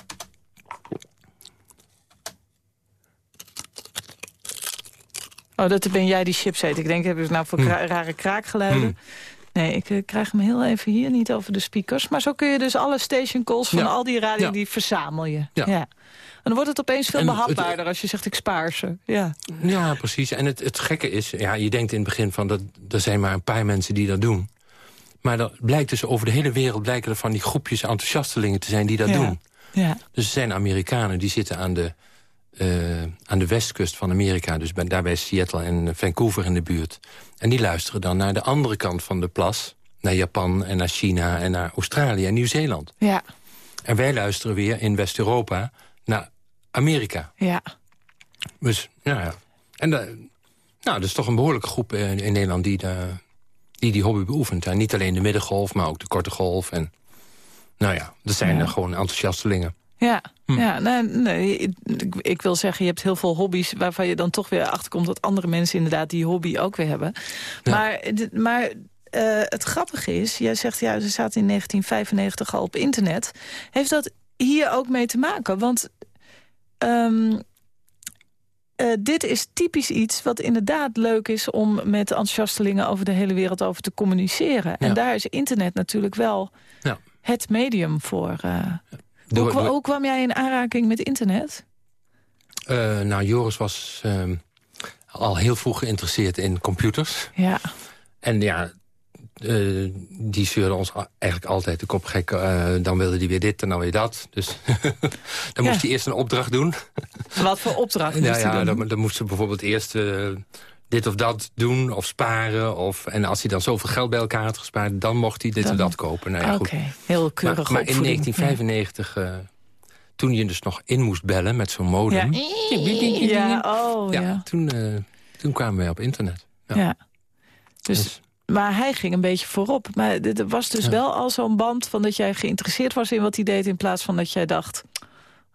Oh, dat ben jij die chips eet. Ik denk, hebben ze nou voor kra- rare kraakgeluiden?
Hmm.
Nee, ik eh, krijg hem heel even hier, niet over de speakers. Maar zo kun je dus alle station calls van
Ja.
al die radio,
Ja.
die verzamel je.
Ja.
En dan wordt het opeens veel
En het-
behapbaarder als je zegt, ik spaar ze. Ja.
Ja, precies. En het, het gekke is, ja, je denkt in het begin van... dat er zijn maar een paar mensen die dat doen. Maar dat blijkt dus over de hele wereld... blijken er van die groepjes enthousiastelingen te zijn die dat
Ja.
doen.
Ja.
Dus er zijn Amerikanen die zitten aan de, eh, aan de westkust van Amerika. Dus bij, daarbij Seattle en Vancouver in de buurt. En die luisteren dan naar de andere kant van de plas. Naar Japan en naar China en naar Australië en Nieuw-Zeeland.
Ja.
En wij luisteren weer in West-Europa naar Amerika.
Ja.
Dus, ja, ja. En da- nou, dat is toch een behoorlijke groep eh, in Nederland die, de, die die hobby beoefent. En niet alleen de middengolf, maar ook de korte golf. En, nou ja, dat zijn
Ja.
er gewoon enthousiastelingen.
Ja,
Hm.
ja nee, nee, ik, ik wil zeggen, je hebt heel veel hobby's... waarvan je dan toch weer achterkomt dat andere mensen inderdaad die hobby ook weer hebben.
Ja.
Maar, maar eh, het grappige is, jij zegt ja, ze zaten in 1995 al op internet. Heeft dat hier ook mee te maken? Want ehm, eh, dit is typisch iets wat inderdaad leuk is... om met enthousiastelingen over de hele wereld over te communiceren. En daar is internet natuurlijk wel
Ja.
het medium voor... eh,
Door-
hoe, kwa-
door-
hoe kwam jij in aanraking met internet?
Eh, nou, Joris was ehm, al heel vroeg geïnteresseerd in computers.
Ja,
En ja, eh, die zeurde ons eigenlijk altijd de kop gek. eh, dan wilde hij weer dit en dan weer dat. Dus [laughs] dan moest hij eerst een opdracht doen.
wat voor opdracht [laughs] moest
Ja,
hij
ja
doen?
dan, dan moest ze bijvoorbeeld eerst eh, dit of dat doen of sparen. Of, en als hij dan zoveel geld bij elkaar had gespaard... dan mocht hij dit
Dan-
en dat kopen. Nou ja,
Oké, heel keurig
maar in 1995, eh, toen je dus nog in moest bellen met zo'n modem...
Ja, ja oh ja.
Toen, eh, toen kwamen wij op internet.
ja.
Ja.
Dus,
Dus-
maar hij ging een beetje voorop. Maar er was dus wel al zo'n band van dat jij geïnteresseerd was in wat hij deed... in plaats van dat jij dacht,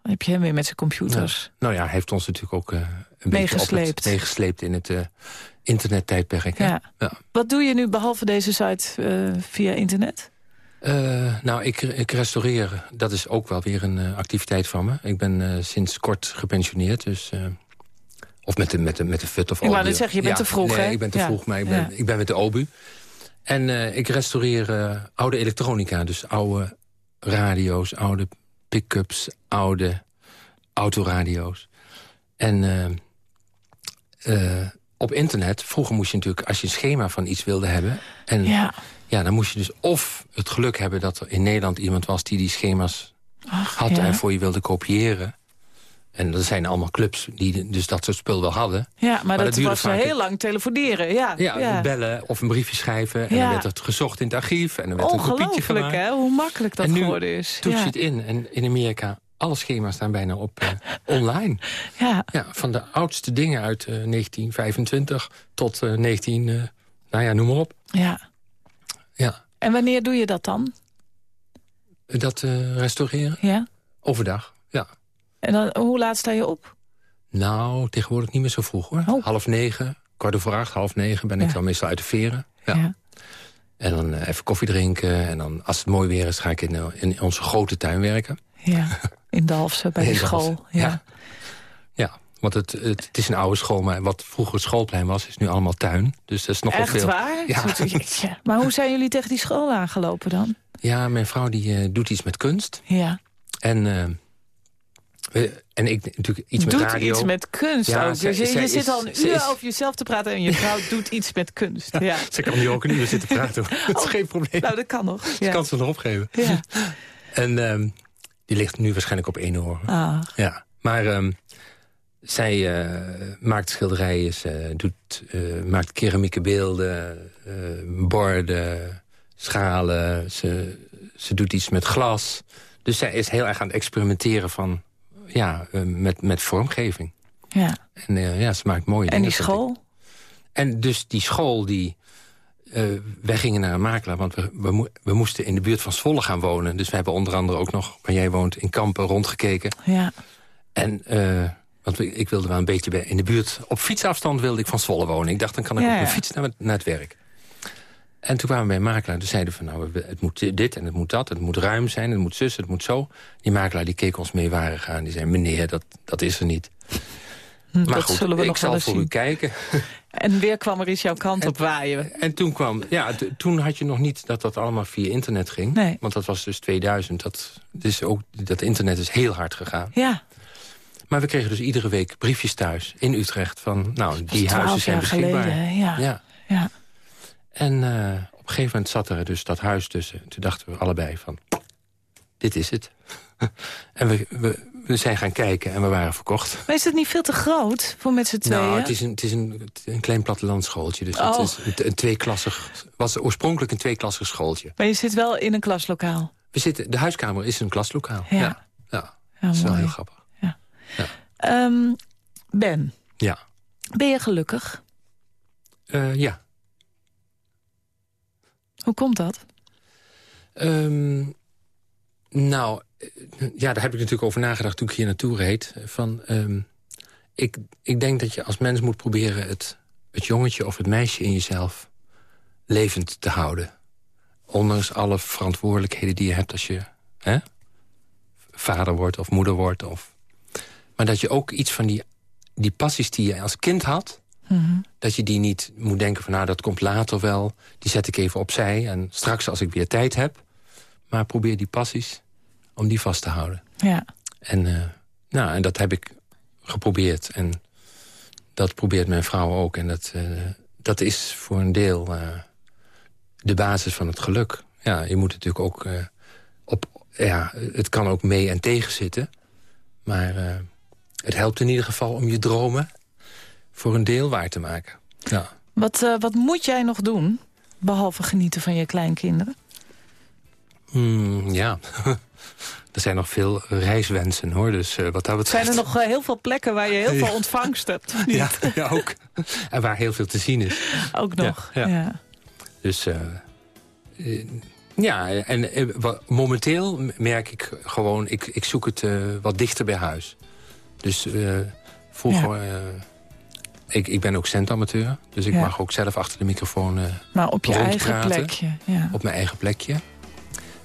dan heb je hem weer met zijn computers.
Nou ja, hij heeft ons natuurlijk ook eh, een beetje
Meegesleept.
het, meegesleept in het eh internettijdperk.
Ja.
Ja.
Wat doe je nu behalve deze site eh, via internet?
Nou, ik, ik restaureer. Dat is ook wel weer een activiteit van me. Ik ben sinds kort gepensioneerd, dus... of met de, met de, met de FUT of
Ik wou
OBU.
net zeggen, je bent
Ja,
te vroeg,
nee,
hè?
ik ben te
Ja.
vroeg, maar ik ben,
Ja.
ik ben met de OBU. En ik restaureer oude elektronica. Dus oude radio's, oude pick-ups, oude autoradio's. En eh, eh, op internet, vroeger moest je natuurlijk... als je een schema van iets wilde hebben... en
Ja.
ja, dan moest je dus of het geluk hebben dat er in Nederland iemand was... die die schema's
Ach,
had
ja.
en voor je wilde kopiëren. En er zijn allemaal clubs die dus dat soort spul wel hadden.
Ja, maar, dat,
duurde
was
vaak-
heel lang telefoneren. Ja,
Ja, bellen of een briefje schrijven. En
Ja.
dan werd het gezocht in het archief. En dan werd een kopietje gemaakt.
hè? Hoe makkelijk dat
En nu
geworden is. Ja.
je het in. En in Amerika, alle schema's staan bijna op eh, [laughs] online.
Ja.
Ja, van de oudste dingen uit eh, 1925 tot eh, 19... eh, nou ja, noem maar op.
ja.
Ja,
En wanneer doe je dat dan?
dat restaureren.
Ja.
Overdag.
En dan, hoe laat sta je op?
Nou, tegenwoordig niet meer zo vroeg hoor.
Oh.
Half negen, kwart over acht, half negen ben ik
Ja.
dan meestal uit de veren. Ja. En dan eh, even koffie drinken. En dan, als het mooi weer is, ga ik in, eh, in onze grote tuin werken.
Ja. In Dalfsen, bij [laughs] de school. Ja.
ja. Ja, want het, het, het is een oude school, maar wat vroeger het schoolplein was... is nu allemaal tuin. Dus dat is nog
Echt
veel.
waar?
Ja. [laughs]
Jeetje. Maar hoe zijn jullie tegen die school aangelopen dan?
Ja, mijn vrouw die eh, doet iets met kunst.
Ja.
En, en ik natuurlijk iets
doet
met radio.
iets met kunst
Ja,
ook.
zij-
je,
zij
je
is-
zit al een uur
is-
over jezelf te praten... en je vrouw [laughs] doet iets met kunst. Ja. [laughs]
Ze kan nu ook een uur zitten praten. hoor. dat is geen probleem.
Nou, dat kan nog.
Ze
Ja.
kan ze nog opgeven.
Ja. [laughs]
En ehm, die ligt nu waarschijnlijk op één oor.
Ah,
Ja, maar ehm, zij eh, maakt schilderijen, ze doet, eh, maakt keramieke beelden, eh, borden, schalen. Ze, ze doet iets met glas. Dus zij is heel erg aan het experimenteren van, ja, eh, met, met vormgeving.
ja.
En eh, ja, ze maakt mooie
En
dingen.
die
vind ik.
school?
En dus die school, die, eh, wij gingen naar een makelaar... want we, we, mo- we moesten in de buurt van Zwolle gaan wonen. Dus we hebben onder andere ook nog, waar jij woont, in Kampen rondgekeken.
Ja.
En want ik wilde wel een beetje bij, in de buurt... op fietsafstand wilde ik van Zwolle wonen. Ik dacht, dan kan ik
Ja,
op mijn
ja.
fiets naar, naar het werk. En toen kwamen we bij een makelaar. Toen zeiden van, nou, het moet dit en het moet dat. Het moet ruim zijn, het moet zus, het moet zo. Die makelaar die keek ons meewarig aan. Die zei, meneer, dat, dat is er niet.
Hm,
Maar
dat
goed,
zullen we
ik
nog wel
zal voor u
zien.
kijken. [laughs]
En weer kwam er eens jouw kant op waaien.
En toen kwam, ja, toen had je nog niet dat dat allemaal via internet ging.
Nee.
Want dat was dus 2000. Dat, dus ook, dat internet is heel hard gegaan.
Ja,
Maar we kregen dus iedere week briefjes thuis in Utrecht van, nou, die huizen zijn beschikbaar.
geleden. hè? Ja.
Ja.
Ja.
En eh, op een gegeven moment zat er dus dat huis tussen. Toen dachten we allebei van, dit is het. [laughs] en we, we, we zijn gaan kijken en we waren verkocht.
Maar is het niet veel te groot voor met z'n tweeën?
Nou, het is een, het is een, een klein plattelandschooltje. Dus
Oh.
het is een, een tweeklassig, was oorspronkelijk een tweeklassig schooltje.
Maar je zit wel in een klaslokaal.
We zitten, de huiskamer is een klaslokaal.
Ja.
Ja, ja.
Ja,
dat is wel heel grappig.
Ehm, ben,
Ja.
ben je gelukkig?
Eh, ja.
Hoe komt dat?
Ehm, nou, eh, ja, daar heb ik natuurlijk over nagedacht toen ik hier naartoe reed. Van, ehm, ik, ik denk dat je als mens moet proberen het, het jongetje of het meisje in jezelf levend te houden. Ondanks alle verantwoordelijkheden die je hebt als je hè, vader wordt of moeder wordt. Of, maar dat je ook iets van die, die passies die je als kind had... dat je die niet moet denken van nou, dat komt later wel. Die zet ik even opzij en straks als ik weer tijd heb. Maar probeer die passies om die vast te houden.
Ja.
En, eh, nou, en dat heb ik geprobeerd. En dat probeert mijn vrouw ook. En dat, eh, dat is voor een deel eh, de basis van het geluk. Ja, je moet natuurlijk ook op... Ja, het kan ook mee en tegen zitten. Maar het helpt in ieder geval om je dromen voor een deel waar te maken. Ja.
Wat, eh, wat moet jij nog doen, behalve genieten van je kleinkinderen?
Hmm, ja, [laughs] er zijn nog veel reiswensen, hoor. Dus eh, wat dat betreft...
Zijn er nog eh, heel veel plekken waar je heel [laughs] veel ontvangst hebt?
Ja, ja, ook. [laughs] En waar heel veel te zien is.
Ook nog.
Ja,
Ja,
ja. Dus ja, en momenteel merk ik gewoon... ik, ik zoek het wat dichter bij huis. Dus vroeger... ik, ik ben ook centamateur, dus ik
Ja.
mag ook zelf achter de microfoon... eh,
Maar op je eigen plekje. Ja.
op mijn eigen plekje.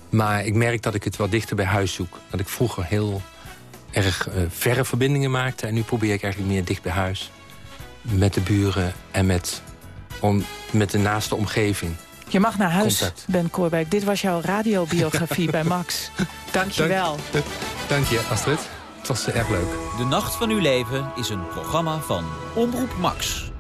Maar ik merk dat ik het wat dichter bij huis zoek. Dat ik vroeger heel erg eh, verre verbindingen maakte... en nu probeer ik eigenlijk meer dicht bij huis. Met de buren en met, om, met de naaste omgeving.
Je mag naar huis,
Contact.
Ben Koorbeek. Dit was jouw radiobiografie [laughs] bij Max. Dank je wel. [laughs]
Dank je, Astrid. Het was erg leuk.
De Nacht van Uw Leven is een programma van Omroep Max.